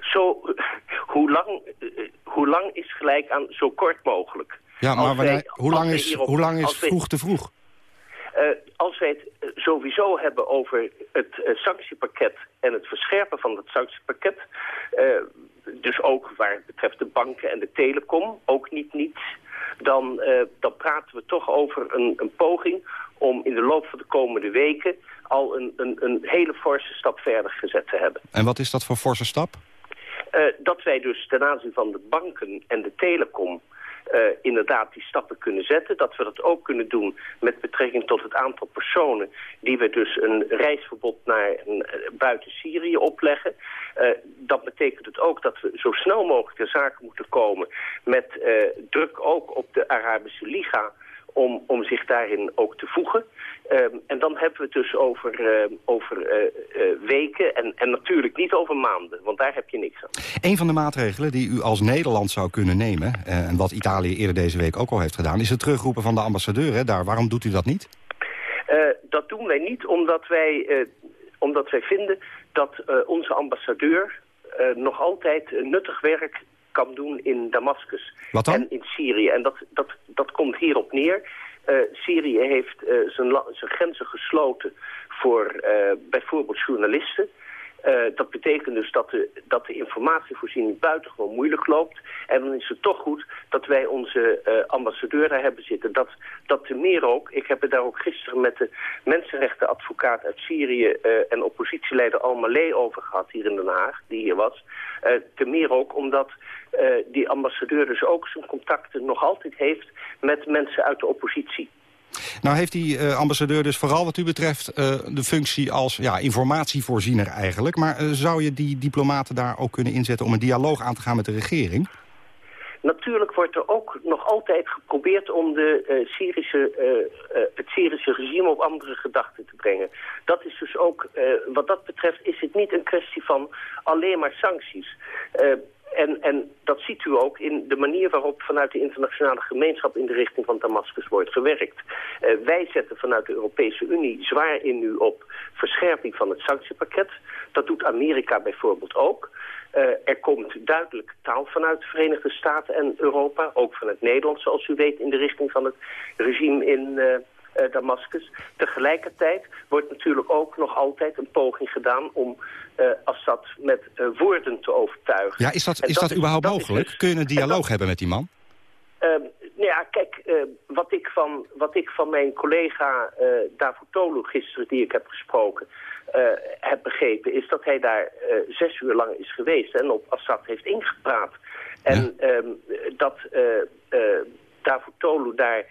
Zo, hoe lang, eh, hoe lang is gelijk aan zo kort mogelijk? Ja, maar wij- wanneer- hoe lang is, hierop- hoe lang is wij- vroeg te vroeg? Eh, als wij het eh, sowieso hebben over het eh, sanctiepakket en het verscherpen van het sanctiepakket, dus ook waar het betreft de banken en de telecom, ook niet niets, dan, dan praten we toch over een, een poging om in de loop van de komende weken al een, een, een hele forse stap verder gezet te hebben. En wat is dat voor forse stap? Dat wij dus ten aanzien van de banken en de telecom eh, inderdaad die stappen kunnen zetten. Dat we dat ook kunnen doen met betrekking tot het aantal personen die we dus een reisverbod naar eh, buiten Syrië opleggen. Eh, dat betekent het ook dat we zo snel mogelijk ter zake moeten komen met druk ook op de Arabische Liga om, om zich daarin ook te voegen. Ehm, en dan hebben we het dus over, eh, over eh, eh, weken en, en natuurlijk niet over maanden, want daar heb je niks aan. Een van de maatregelen die u als Nederland zou kunnen nemen... eh, en wat Italië eerder deze week ook al heeft gedaan... is het terugroepen van de ambassadeur hè, daar. Waarom doet u dat niet? Dat doen wij niet omdat wij, omdat wij vinden dat onze ambassadeur nog altijd nuttig werk kan doen in Damascus en in Syrië. En dat, dat, dat komt hierop neer. Eh, Syrië heeft eh, zijn, zijn grenzen gesloten voor eh, bijvoorbeeld journalisten. Uh, dat betekent dus dat de, dat de informatievoorziening buitengewoon moeilijk loopt. En dan is het toch goed dat wij onze uh, ambassadeur daar hebben zitten. Dat, dat te meer ook, ik heb het daar ook gisteren met de mensenrechtenadvocaat uit Syrië... Uh, en oppositieleider Al-Maleh over gehad hier in Den Haag, die hier was. te meer ook omdat die ambassadeur dus ook zijn contacten nog altijd heeft met mensen uit de oppositie. Nou heeft die uh, ambassadeur dus vooral wat u betreft uh, de functie als ja, informatievoorziener eigenlijk. Maar uh, zou je die diplomaten daar ook kunnen inzetten om een dialoog aan te gaan met de regering? Natuurlijk wordt er ook nog altijd geprobeerd om de, Syrische, het Syrische regime op andere gedachten te brengen. Dat is dus ook, wat dat betreft is het niet een kwestie van alleen maar sancties. En, en dat ziet u ook in de manier waarop vanuit de internationale gemeenschap in de richting van Damascus wordt gewerkt. Uh, wij zetten vanuit de Europese Unie zwaar in nu op verscherping van het sanctiepakket. Dat doet Amerika bijvoorbeeld ook. Uh, er komt duidelijk taal vanuit de Verenigde Staten en Europa, ook vanuit Nederland zoals u weet, in de richting van het regime in... Uh, uh, Damascus. Tegelijkertijd wordt natuurlijk ook nog altijd een poging gedaan om uh, Assad met uh, woorden te overtuigen. Ja, is dat, is dat, dat überhaupt mogelijk? Dus, Kun je een dialoog dat, hebben met die man? nou ja, kijk, wat, ik van, wat ik van mijn collega Davutoglu gisteren, die ik heb gesproken, heb begrepen, is dat hij daar zes uur lang is geweest en op Assad heeft ingepraat. En ja. um, dat Davutoglu daar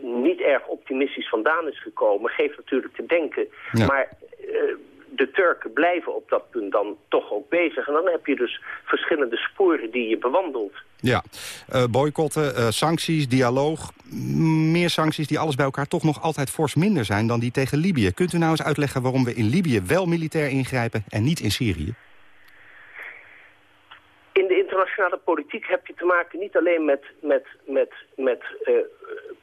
niet erg optimistisch vandaan is gekomen, geeft natuurlijk te denken. Ja. Maar uh, de Turken blijven op dat punt dan toch ook bezig. En dan heb je dus verschillende sporen die je bewandelt. Ja, uh, boycotten, uh, sancties, dialoog. Meer sancties die alles bij elkaar toch nog altijd fors minder zijn dan die tegen Libië. Kunt u nou eens uitleggen waarom we in Libië wel militair ingrijpen en niet in Syrië? Internationale politiek heb je te maken niet alleen met, met, met, met uh,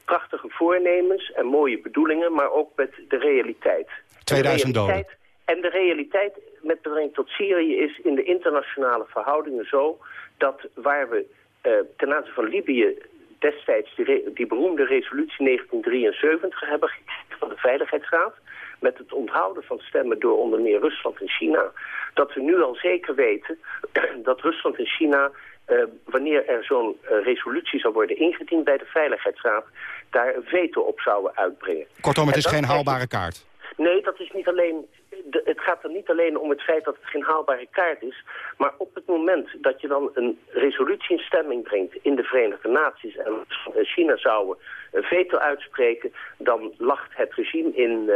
prachtige voornemens en mooie bedoelingen, maar ook met de realiteit. 2000 doden. En de realiteit met betrekking tot Syrië is in de internationale verhoudingen zo dat waar we uh, ten aanzien van Libië destijds die, die beroemde resolutie 1973 hebben gekregen van de Veiligheidsraad met het onthouden van stemmen door onder meer Rusland en China, dat we nu al zeker weten dat Rusland en China, uh, wanneer er zo'n uh, resolutie zou worden ingediend bij de Veiligheidsraad, daar een veto op zouden uitbrengen. Kortom, het is geen haalbare kaart. Nee, dat is niet alleen de, het gaat er niet alleen om het feit dat het geen haalbare kaart is... maar op het moment dat je dan een resolutie in stemming brengt in de Verenigde Naties... en China zou een veto uitspreken... dan lacht het regime in uh,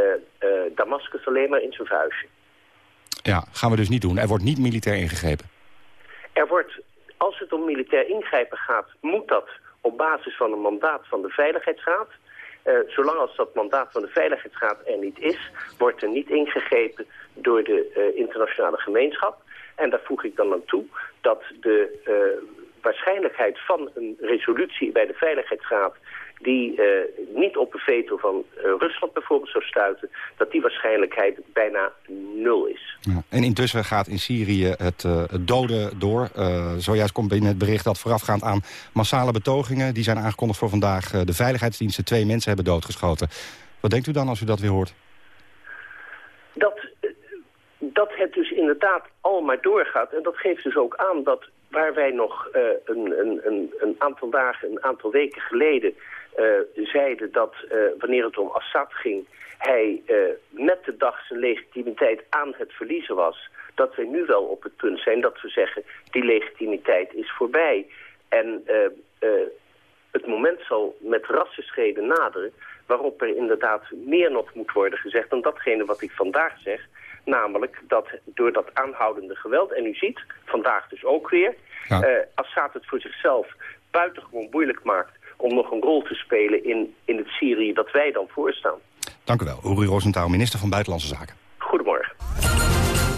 uh, Damascus alleen maar in zijn vuistje. Ja, gaan we dus niet doen. Er wordt niet militair ingegrepen. Er wordt, als het om militair ingrijpen gaat, moet dat op basis van een mandaat van de Veiligheidsraad... Uh, zolang als dat mandaat van de Veiligheidsraad er niet is, wordt er niet ingegrepen door de uh, internationale gemeenschap. En daar voeg ik dan aan toe dat de uh, waarschijnlijkheid van een resolutie bij de Veiligheidsraad die uh, niet op een veto van uh, Rusland bijvoorbeeld zou stuiten... dat die waarschijnlijkheid bijna nul is. Ja. En intussen gaat in Syrië het, uh, het doden door. zojuist komt binnen het bericht dat voorafgaand aan massale betogingen... die zijn aangekondigd voor vandaag de veiligheidsdiensten twee mensen hebben doodgeschoten. Wat denkt u dan als u dat weer hoort? Dat, dat het dus inderdaad al maar doorgaat. En dat geeft dus ook aan dat waar wij nog een, een, een aantal dagen, een aantal weken geleden zeiden dat uh, wanneer het om Assad ging... hij uh, met de dag zijn legitimiteit aan het verliezen was... dat we nu wel op het punt zijn dat we zeggen... die legitimiteit is voorbij. En het moment zal met rassenschreden naderen... waarop er inderdaad meer nog moet worden gezegd... dan datgene wat ik vandaag zeg... Namelijk dat door dat aanhoudende geweld, en u ziet, vandaag dus ook weer... Ja. Assad het voor zichzelf buitengewoon moeilijk maakt om nog een rol te spelen in, in het Syrië dat wij dan voorstaan. Dank u wel. Uri Rosenthal, minister van Buitenlandse Zaken. Goedemorgen.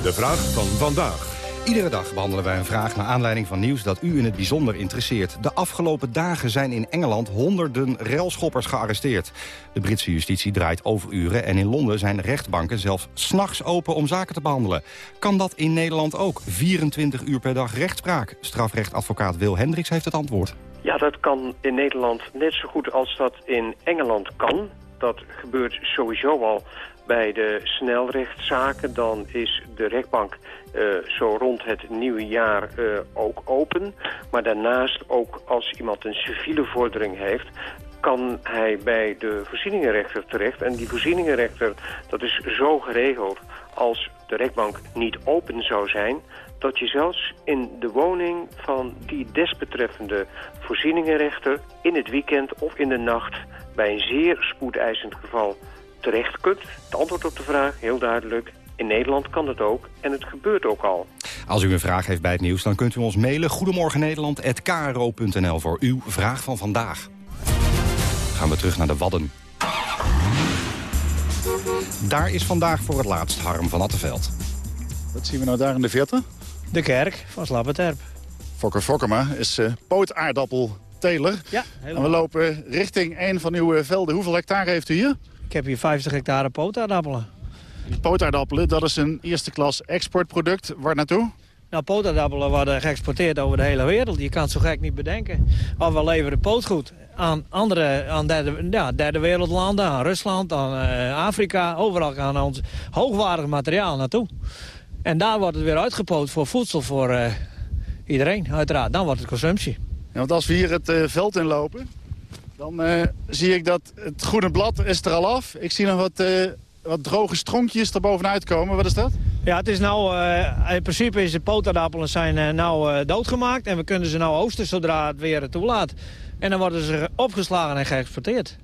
De vraag van vandaag. Iedere dag behandelen wij een vraag naar aanleiding van nieuws dat u in het bijzonder interesseert. De afgelopen dagen zijn in Engeland honderden relschoppers gearresteerd. De Britse justitie draait overuren en in Londen zijn rechtbanken zelfs s'nachts open om zaken te behandelen. Kan dat in Nederland ook? 24 uur per dag rechtspraak? Strafrechtadvocaat Wil Hendricks heeft het antwoord. Ja, dat kan in Nederland net zo goed als dat in Engeland kan. dat gebeurt sowieso al bij de snelrechtszaken. Dan is de rechtbank uh, zo rond het nieuwe jaar uh, ook open. Maar daarnaast ook als iemand een civiele vordering heeft kan hij bij de voorzieningenrechter terecht. En die voorzieningenrechter, dat is zo geregeld als de rechtbank niet open zou zijn... dat je zelfs in de woning van die desbetreffende voorzieningenrechter... in het weekend of in de nacht bij een zeer spoedeisend geval terecht kunt. Het antwoord op de vraag, heel duidelijk, in Nederland kan dat ook en het gebeurt ook al. Als u een vraag heeft bij het nieuws, dan kunt u ons mailen... Goedemorgen Nederland@kro.nl voor uw vraag van vandaag. Gaan we terug naar de Wadden. Daar is vandaag voor het laatst Harm van Attenveld. Wat zien we nou daar in de verte? De kerk van Slappeterp. Fokker Fokkema is uh, pootaardappelteler. Ja, En we lopen richting een van uw velden. Hoeveel hectare heeft u hier? Ik heb hier 50 hectare pootaardappelen. Pootaardappelen, dat is een eerste klas exportproduct. Waar naartoe? Nou, pootaardappelen worden geëxporteerd over de hele wereld. Je kan het zo gek niet bedenken. Of we leveren pootgoed aan andere, aan derde, ja, derde wereldlanden, aan Rusland, aan uh, Afrika. Overal gaan ons hoogwaardig materiaal naartoe. En daar wordt het weer uitgepoot voor voedsel voor uh, iedereen, uiteraard. Dan wordt het consumptie. Ja, want als we hier het uh, veld inlopen, dan zie ik dat het groene blad is er al af. Ik zie nog wat wat droge stronkjes er bovenuit komen. Wat is dat? Ja, het is nou, uh, in principe is de potaardappelen zijn uh, nou uh, doodgemaakt. En we kunnen ze nou oosten zodra het weer toelaat. En dan worden ze opgeslagen en geëxporteerd.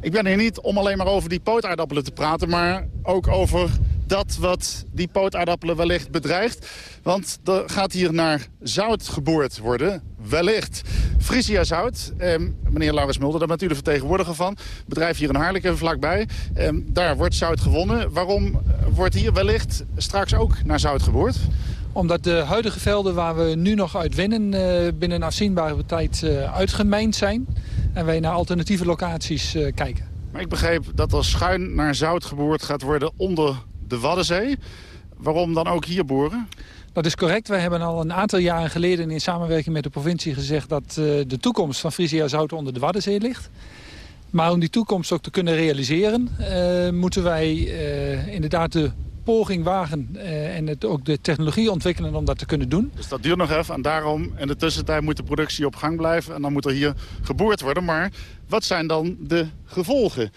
Ik ben hier niet om alleen maar over die pootaardappelen te praten... maar ook over dat wat die pootaardappelen wellicht bedreigt. Want er gaat hier naar zout geboord worden, wellicht. Frisia Zout, eh, meneer Laurens Mulder, daar bent u de vertegenwoordiger van. Bedrijf hier in Haarlem, vlakbij. Eh, daar wordt zout gewonnen. Waarom wordt hier wellicht straks ook naar zout geboord? Omdat de huidige velden waar we nu nog uit winnen... Uh, binnen een afzienbare tijd uh, uitgemijnd zijn. En wij naar alternatieve locaties uh, kijken. Maar ik begreep dat er schuin naar zout geboord gaat worden onder de Waddenzee. Waarom dan ook hier boren? Dat is correct. Wij hebben al een aantal jaren geleden in samenwerking met de provincie gezegd... dat uh, de toekomst van Frisia Zout onder de Waddenzee ligt. Maar om die toekomst ook te kunnen realiseren... Uh, moeten wij uh, inderdaad de poging wagen en het, ook de technologie ontwikkelen om dat te kunnen doen. Dus dat duurt nog even en daarom in de tussentijd moet de productie op gang blijven... en dan moet er hier geboord worden. Maar wat zijn dan de gevolgen?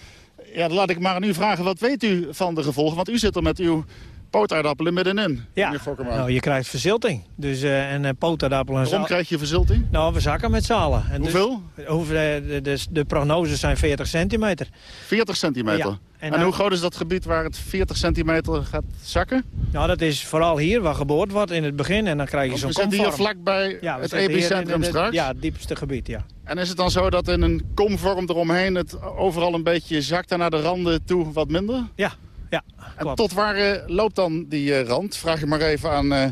Ja, laat ik maar aan u vragen, wat weet u van de gevolgen? Want u zit er met uw pootaardappelen middenin. Ja, nou, je krijgt verzilting. Dus, uh, en uh, pootaardappelen... Waarom krijg je verzilting? Nou, we zakken met zalen. En Hoeveel? Dus, de, de, de, de prognoses zijn 40 centimeter. 40 centimeter? Ja. En, en hoe groot is dat gebied waar het 40 centimeter gaat zakken? Nou, dat is vooral hier waar geboord wordt in het begin. En dan krijg je zo'n komvorm. We zitten hier vlakbij ja, het epicentrum straks? Ja, het diepste gebied, ja. En is het dan zo dat in een komvorm eromheen het overal een beetje zakt... en naar de randen toe wat minder? Ja, ja, en tot waar uh, loopt dan die uh, rand? Vraag je maar even aan uh,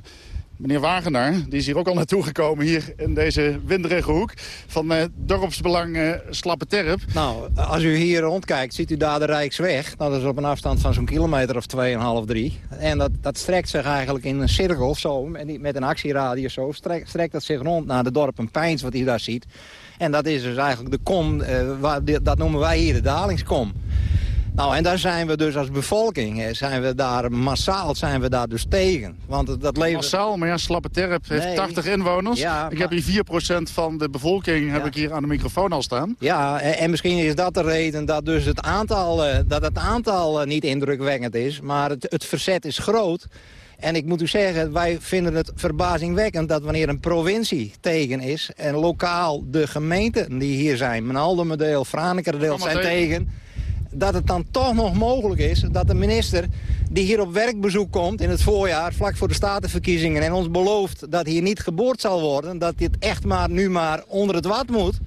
meneer Wagenaar. Die is hier ook al naartoe gekomen, hier in deze winderige hoek. Van dorpsbelang Slappe Terp. Nou, als u hier rondkijkt, ziet u daar de Rijksweg. Dat is op een afstand van zo'n kilometer of 2,5, 3. En dat, dat strekt zich eigenlijk in een cirkel zo, met een actieradius zo. Strekt, strekt dat zich rond naar de dorpen Pijns, wat u daar ziet. En dat is dus eigenlijk de kom, waar, dat noemen wij hier de dalingskom. Nou, en daar zijn we dus als bevolking, zijn we daar massaal zijn we daar dus tegen. Want dat leven... Massaal, maar ja, Slappe Terp heeft nee. 80 inwoners. Ja, ik heb hier 4% van de bevolking heb ik hier aan de microfoon al staan. Ja, en, en, misschien is dat de reden dat dus het aantal, dat het aantal niet indrukwekkend is. Maar het, het verzet is groot. En ik moet u zeggen, wij vinden het verbazingwekkend dat wanneer een provincie tegen is... en lokaal de gemeenten die hier zijn, Menaldemedeel, Franekerdeelt zijn tegen dat het dan toch nog mogelijk is dat de minister die hier op werkbezoek komt in het voorjaar... vlak voor de statenverkiezingen en ons belooft dat hier niet geboord zal worden... dat dit echt maar nu maar onder het wat moet...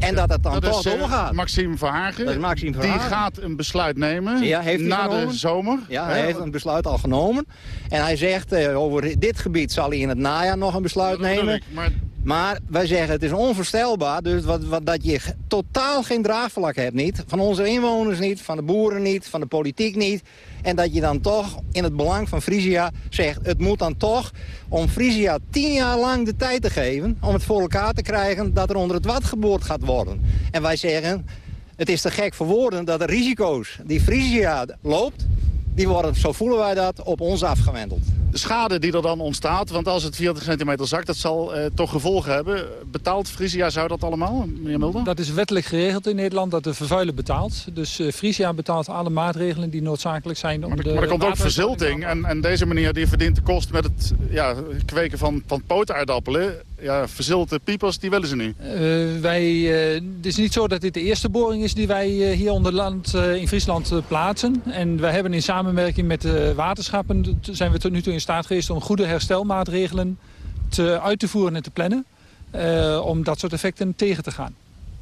En dat het dan dat toch is, doorgaat. Maxime Verhagen. Dat is Maxime Verhagen. Die gaat een besluit nemen ja, heeft na genomen? de zomer. Ja, hij heeft een besluit al genomen. En hij zegt, uh, over dit gebied zal hij in het najaar nog een besluit nemen. Ik, maar... maar... wij zeggen, het is onvoorstelbaar dus wat, wat, dat je totaal geen draagvlak hebt. Niet. Van onze inwoners niet, van de boeren niet, van de politiek niet. En dat je dan toch in het belang van Frisia zegt... het moet dan toch om Frisia tien jaar lang de tijd te geven... om het voor elkaar te krijgen dat er onder het wat geboord gaat worden. En wij zeggen... Het is te gek voor woorden dat de risico's die Frisia loopt... die worden, zo voelen wij dat, op ons afgewendeld. De schade die er dan ontstaat, want als het 40 centimeter zakt... dat zal eh, toch gevolgen hebben. Betaalt Frisia zou dat allemaal, meneer Mulder? Dat is wettelijk geregeld in Nederland dat de vervuiler betaalt. Dus uh, Frisia betaalt alle maatregelen die noodzakelijk zijn om maar, de... Maar er komt ook verzilting en, en deze meneer die verdient de kost met het ja, kweken van, van pootaardappelen. Ja, verzilte piepers, die willen ze niet. Uh, wij, uh, het is niet zo dat dit de eerste boring is die wij uh, hier onder land in Friesland plaatsen. En wij hebben in samenwerking met de waterschappen zijn we tot nu toe in staat geweest om goede herstelmaatregelen te, uit te voeren en te plannen. om dat soort effecten tegen te gaan.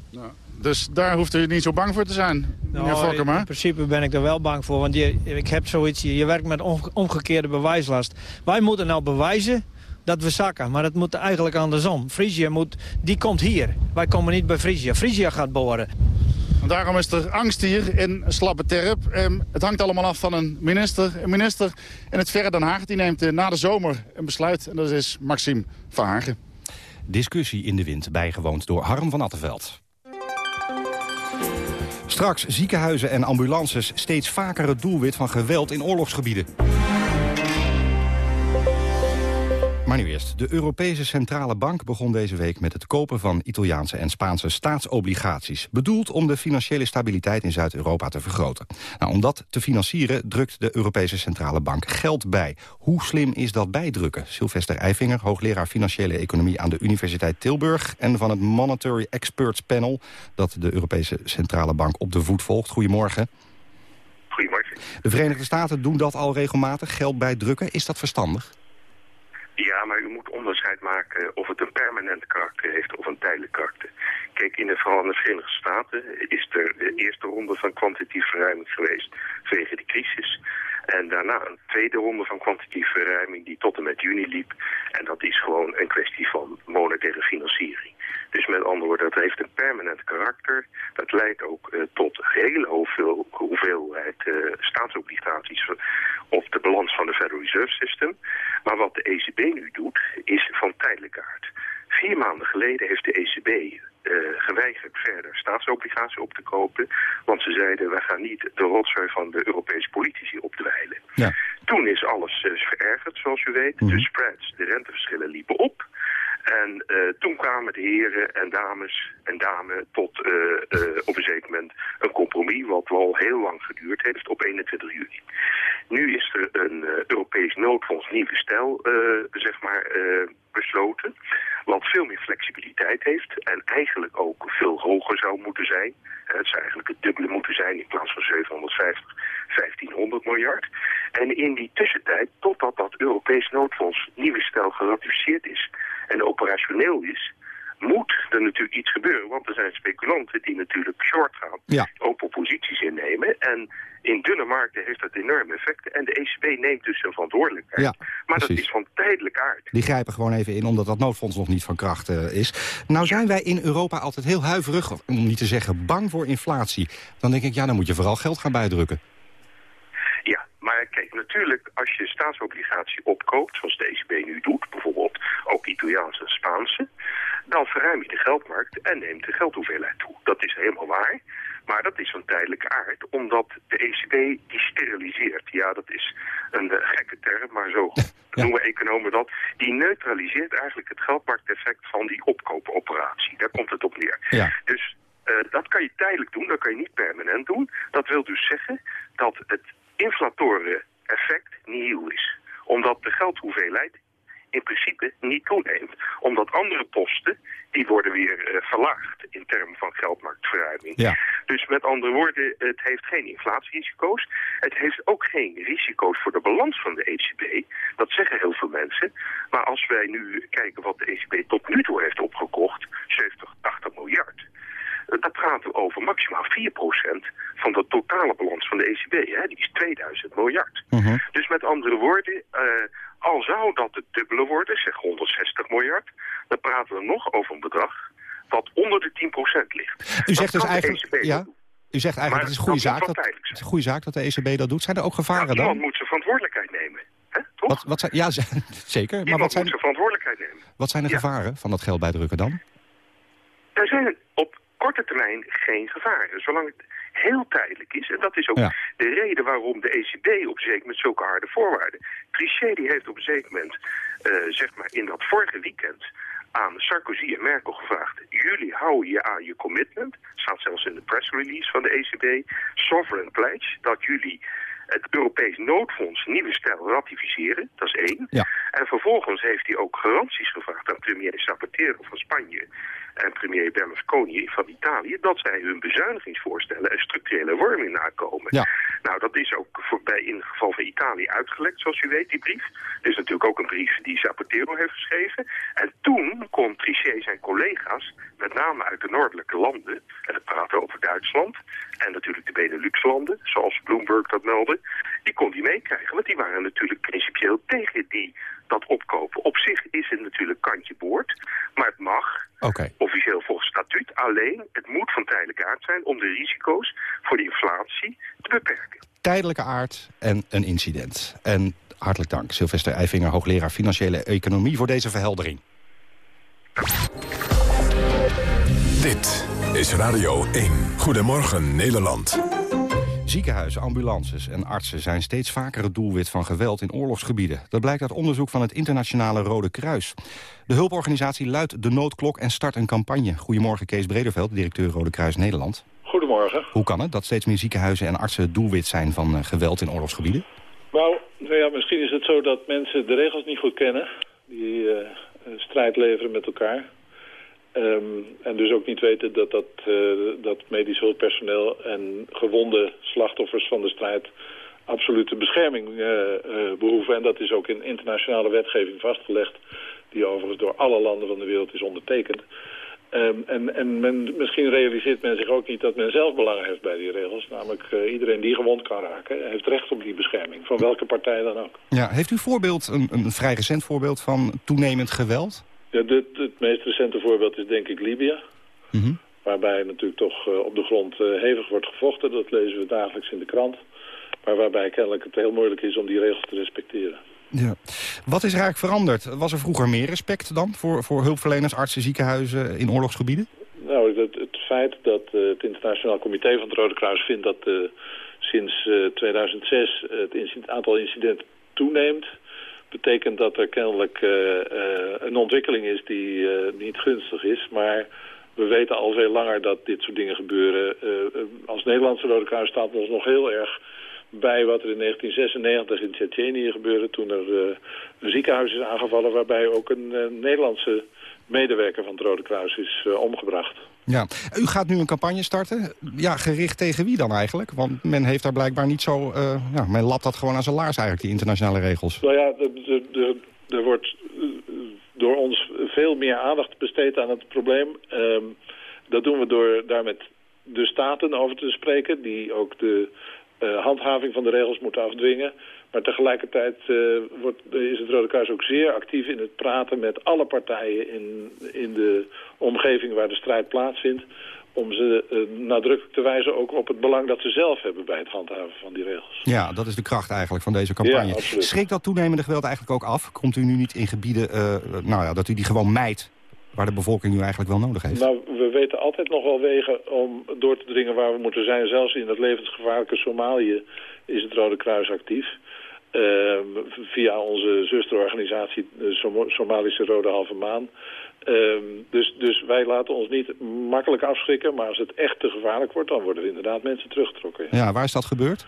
Nou, dus daar hoeft u niet zo bang voor te zijn, meneer nou, Fokkema? In principe ben ik er wel bang voor, want je, ik heb zoiets, je werkt met omgekeerde bewijslast. Wij moeten nou bewijzen dat we zakken. Maar het moet eigenlijk andersom. Frisia moet, die komt hier. Wij komen niet bij Frisia. Frisia gaat boren. En daarom is er angst hier in Slappe Terp. Ehm, het hangt allemaal af van een minister. Een minister in het verre Den Haag die neemt uh, na de zomer een besluit. En dat is Maxime Verhagen. Discussie in de wind, bijgewoond door Harm van Attenveld. Straks ziekenhuizen en ambulances steeds vaker het doelwit van geweld in oorlogsgebieden. Maar nu eerst. De Europese Centrale Bank begon deze week met het kopen van Italiaanse en Spaanse staatsobligaties. Bedoeld om de financiële stabiliteit in Zuid-Europa te vergroten. Nou, om dat te financieren drukt de Europese Centrale Bank geld bij. Hoe slim is dat bijdrukken? Sylvester Eifinger, hoogleraar Financiële Economie aan de Universiteit Tilburg... en van het Monetary Experts Panel dat de Europese Centrale Bank op de voet volgt. Goedemorgen. Goedemorgen. De Verenigde Staten doen dat al regelmatig, geld bijdrukken. Is dat verstandig? Ja, maar u moet onderscheid maken of het een permanent karakter heeft of een tijdelijk karakter. Kijk, in de, vooral in de Verenigde Staten is er de eerste ronde van kwantitatieve verruiming geweest vanwege de crisis. En daarna een tweede ronde van kwantitatieve verruiming die tot en met juni liep. En dat is gewoon een kwestie van monetaire financiering. Dus met andere woorden, dat heeft een permanent karakter. Dat leidt ook uh, tot hele hoeveel, hoeveelheid uh, staatsobligaties op de balans van de Federal Reserve System. Maar wat de ECB nu doet, is van tijdelijke aard. Vier maanden geleden heeft de ECB uh, geweigerd verder staatsobligaties op te kopen. Want ze zeiden, wij gaan niet de rotzooi van de Europese politici opdwijlen. Ja. Toen is alles uh, verergerd, zoals u weet. Mhm. De spreads, de renteverschillen liepen op. En uh, toen kwamen de heren en dames en dames tot uh, uh, op een zeker moment een compromis... wat wel heel lang geduurd heeft op 21 juli. Nu is er een Europees noodfonds nieuwe stijl zeg maar, besloten... wat veel meer flexibiliteit heeft en eigenlijk ook veel hoger zou moeten zijn. Het zou eigenlijk het dubbele moeten zijn in plaats van 750, 1500 miljard. En in die tussentijd, totdat dat Europees noodfonds nieuwe stijl geratificeerd is en operationeel is, moet er natuurlijk iets gebeuren. Want er zijn speculanten die natuurlijk short gaan, ja. open posities innemen. En in dunne markten heeft dat enorme effecten. En de ECB neemt dus zijn verantwoordelijkheid. Ja, maar precies. dat is van tijdelijk aard. Die grijpen gewoon even in, omdat dat noodfonds nog niet van kracht uh, is. Nou zijn wij in Europa altijd heel huiverig, om niet te zeggen bang voor inflatie. Dan denk ik, ja, dan moet je vooral geld gaan bijdrukken. Ja, maar kijk, natuurlijk als je staatsobligatie opkoopt, zoals de ECB nu doet, bijvoorbeeld Italiaanse en Spaanse, dan verruim je de geldmarkt en neemt de geldhoeveelheid toe. Dat is helemaal waar. Maar dat is van tijdelijke aard, omdat de ECB die steriliseert. Ja, dat is een uh, gekke term, maar zo ja. noemen economen dat. Die neutraliseert eigenlijk het geldmarkteffect van die opkoopoperatie. Daar komt het op neer. Ja. Dus uh, dat kan je tijdelijk doen, dat kan je niet permanent doen. Dat wil dus zeggen dat het inflatoren effect nihil is. Omdat de geldhoeveelheid in principe niet toeneemt. Omdat andere posten, die worden weer uh, verlaagd in termen van geldmarktverruiming. Ja. Dus met andere woorden, het heeft geen inflatierisico's. Het heeft ook geen risico's voor de balans van de ECB. Dat zeggen heel veel mensen. Maar als wij nu kijken wat de ECB tot nu toe heeft opgekocht, 70, 80 miljard... Dan praten we over maximaal 4% van de totale balans van de ECB. Hè? Die is 2000 miljard. Uh -huh. Dus met andere woorden, uh, al zou dat het dubbele worden, zeg 160 miljard... dan praten we nog over een bedrag wat onder de 10% ligt. U zegt dat dus eigenlijk, ECB ja, u zegt eigenlijk het is een goede zaak, dat, het is een goede zaak dat de ECB dat doet. Zijn er ook gevaren ja, dan? Iemand moet zijn verantwoordelijkheid nemen. Hè, toch? Wat, wat zijn, ja, zeker. Iemand maar wat zijn, moet zijn verantwoordelijkheid nemen. wat zijn de ja. gevaren van dat geld bijdrukken dan? Er zijn korte termijn geen gevaren. Zolang het heel tijdelijk is. En dat is ook Ja. de reden waarom de ECB op zeker moment zulke harde voorwaarden. Trichet die heeft op een zeker moment, eh, zeg maar in dat vorige weekend aan Sarkozy en Merkel gevraagd. Jullie houden je aan je commitment. Staat zelfs in de press release van de ECB. Sovereign pledge. Dat jullie het Europees noodfonds nieuwe stijl ratificeren. Dat is één. Ja. En vervolgens heeft hij ook garanties gevraagd aan premier Zapatero van Spanje en premier Berlusconi van Italië... dat zij hun bezuinigingsvoorstellen en structurele hervorming nakomen. Ja. Nou, dat is ook voorbij in het geval van Italië uitgelekt, zoals u weet, die brief. Is natuurlijk ook een brief die Zapatero heeft geschreven. En toen kon Trichet zijn collega's, met name uit de noordelijke landen... en dan praten over Duitsland en natuurlijk de Benelux-landen... zoals Bloomberg dat meldde, die kon die meekrijgen. Want die waren natuurlijk principieel tegen die, dat opkopen. Op zich is het natuurlijk kantje boord, maar het mag... Oké. Officieel volgens statuut. Alleen, het moet van tijdelijke aard zijn om de risico's voor de inflatie te beperken. Tijdelijke aard en een incident. En hartelijk dank, Sylvester Eifinger, hoogleraar Financiële Economie... voor deze verheldering. Dit is Radio 1. Goedemorgen Nederland. Ziekenhuizen, ambulances en artsen zijn steeds vaker het doelwit van geweld in oorlogsgebieden. Dat blijkt uit onderzoek van het Internationale Rode Kruis. De hulporganisatie luidt de noodklok en start een campagne. Goedemorgen Kees Brederveld, directeur Rode Kruis Nederland. Goedemorgen. Hoe kan het dat steeds meer ziekenhuizen en artsen het doelwit zijn van eh, geweld in oorlogsgebieden? Nou, nou ja, misschien is het zo dat mensen de regels niet goed kennen. Die eh, strijd leveren met elkaar. Ehm, en dus ook niet weten dat, dat, eh, dat medisch hulppersoneel en gewonde slachtoffers van de strijd absolute bescherming eh, behoeven. En dat is ook in internationale wetgeving vastgelegd, die overigens door alle landen van de wereld is ondertekend. Ehm, en en men, misschien realiseert men zich ook niet dat men zelf belang heeft bij die regels. Namelijk iedereen die gewond kan raken heeft recht op die bescherming. Van welke partij dan ook. Ja, heeft u voorbeeld, een, een vrij recent voorbeeld van toenemend geweld? Ja, dit, het meest recente voorbeeld is denk ik Libië. Waarbij natuurlijk toch eh, op de grond eh, hevig wordt gevochten. Dat lezen we dagelijks in de krant. Maar waarbij kennelijk het heel moeilijk is om die regels te respecteren. Ja. Wat is er eigenlijk veranderd? Was er vroeger meer respect dan voor, voor hulpverleners, artsen, ziekenhuizen in oorlogsgebieden? Nou, het, het feit dat eh, het Internationaal Comité van het Rode Kruis vindt dat sinds eh, 2006 het aantal incidenten toeneemt, betekent dat er kennelijk eh, eh, een ontwikkeling is die eh, niet gunstig is. Maar we weten al veel langer dat dit soort dingen gebeuren. Als Nederlandse Rode Kruis staat ons nog heel erg bij wat er in 1996 in Tsjetsjenië gebeurde... toen er een ziekenhuis is aangevallen waarbij ook een Nederlandse medewerker van het Rode Kruis is omgebracht. Ja. U gaat nu een campagne starten. Ja, gericht tegen wie dan eigenlijk? Want men heeft daar blijkbaar niet zo... eh, ja, men lapt dat gewoon aan zijn laars eigenlijk, die internationale regels. Nou ja, er- wordt eh, door ons veel meer aandacht besteed aan het probleem. Ehm, dat doen we door daar met de staten over te spreken... die ook de eh, handhaving van de regels moeten afdwingen. Maar tegelijkertijd eh, wordt, is het Rode Kruis ook zeer actief in het praten met alle partijen in, in de omgeving waar de strijd plaatsvindt. Om ze eh, nadrukkelijk te wijzen ook op het belang dat ze zelf hebben bij het handhaven van die regels. Ja, dat is de kracht eigenlijk van deze campagne. Ja. Schrikt dat toenemende geweld eigenlijk ook af? Komt u nu niet in gebieden, eh, nou ja, dat u die gewoon mijdt... waar de bevolking nu eigenlijk wel nodig heeft? Nou, we weten altijd nog wel wegen om door te dringen waar we moeten zijn. Zelfs in het levensgevaarlijke Somalië is het Rode Kruis actief. Ehm, via onze zusterorganisatie, Somalische Rode Halve Maan. Ehm, dus, dus wij laten ons niet makkelijk afschrikken. Maar als het echt te gevaarlijk wordt, dan worden er inderdaad mensen teruggetrokken. Ja, waar is dat gebeurd?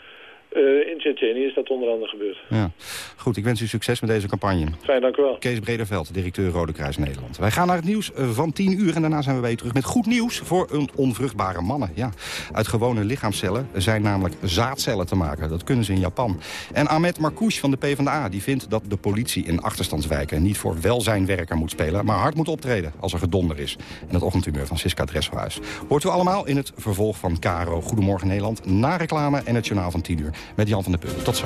Eh, in Tsjetsjenië is dat onder andere gebeurd. Ja. Goed, ik wens u succes met deze campagne. Fijn, dank u wel. Kees Brederveld, directeur Rode Kruis Nederland. Wij gaan naar het nieuws eh, van 10 uur en daarna zijn we u terug met goed nieuws voor een onvruchtbare mannen. Ja, uit gewone lichaamcellen zijn namelijk zaadcellen te maken. Dat kunnen ze in Japan. En Ahmed Marcouch van de PvdA die vindt dat de politie in achterstandswijken niet voor welzijnwerker moet spelen, maar hard moet optreden als er gedonder is. En het ochtendhumeur van Siska Dresselhuis. Hoort u allemaal in het vervolg van Caro Goedemorgen Nederland, na reclame en het journaal van 10 uur met Jan van der Putten. Tot zo.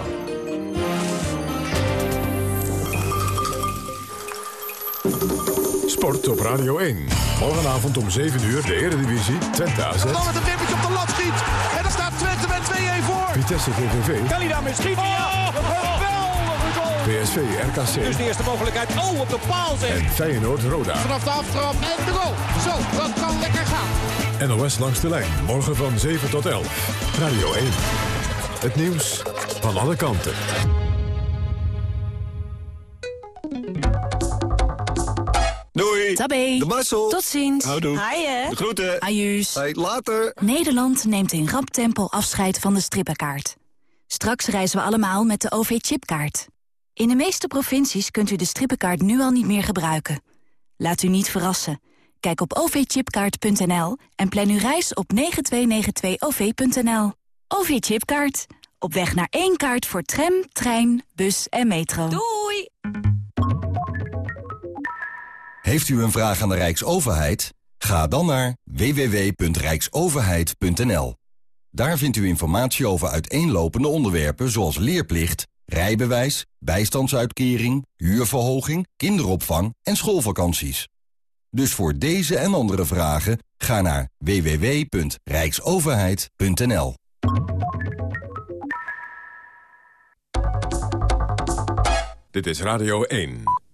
Sport op Radio 1. Morgenavond om 7 uur de Eredivisie. Twente AZ. Dan met een wippertje op de lat schiet. En dan staat Twente met 2-1 voor. Vitesse VVV. Kan hij daarmee schieten? Ja, een geweldige goal. PSV RKC. Dus de eerste mogelijkheid. Oh, op de paal zeg. En Feyenoord Roda. Vanaf de aftrap en de goal. Zo, dat kan lekker gaan. NOS langs de lijn. Morgen van 7 tot 11. Radio 1. Het nieuws van alle kanten. Doei. Tabé. De Marcel. Tot ziens. Houdoe. Haaien. De groeten. Ajuus. Hey, later. Nederland neemt in rap tempo afscheid van de strippenkaart. Straks reizen we allemaal met de OV-chipkaart. In de meeste provincies kunt u de strippenkaart nu al niet meer gebruiken. Laat u niet verrassen. Kijk op ovchipkaart.nl en plan uw reis op 9292-OV.nl. OV-chipkaart. Op weg naar één kaart voor tram, trein, bus en metro. Doei! Heeft u een vraag aan de Rijksoverheid? Ga dan naar www.rijksoverheid.nl. Daar vindt u informatie over uiteenlopende onderwerpen zoals leerplicht, rijbewijs, bijstandsuitkering, huurverhoging, kinderopvang en schoolvakanties. Dus voor deze en andere vragen ga naar www.rijksoverheid.nl. Dit is Radio 1.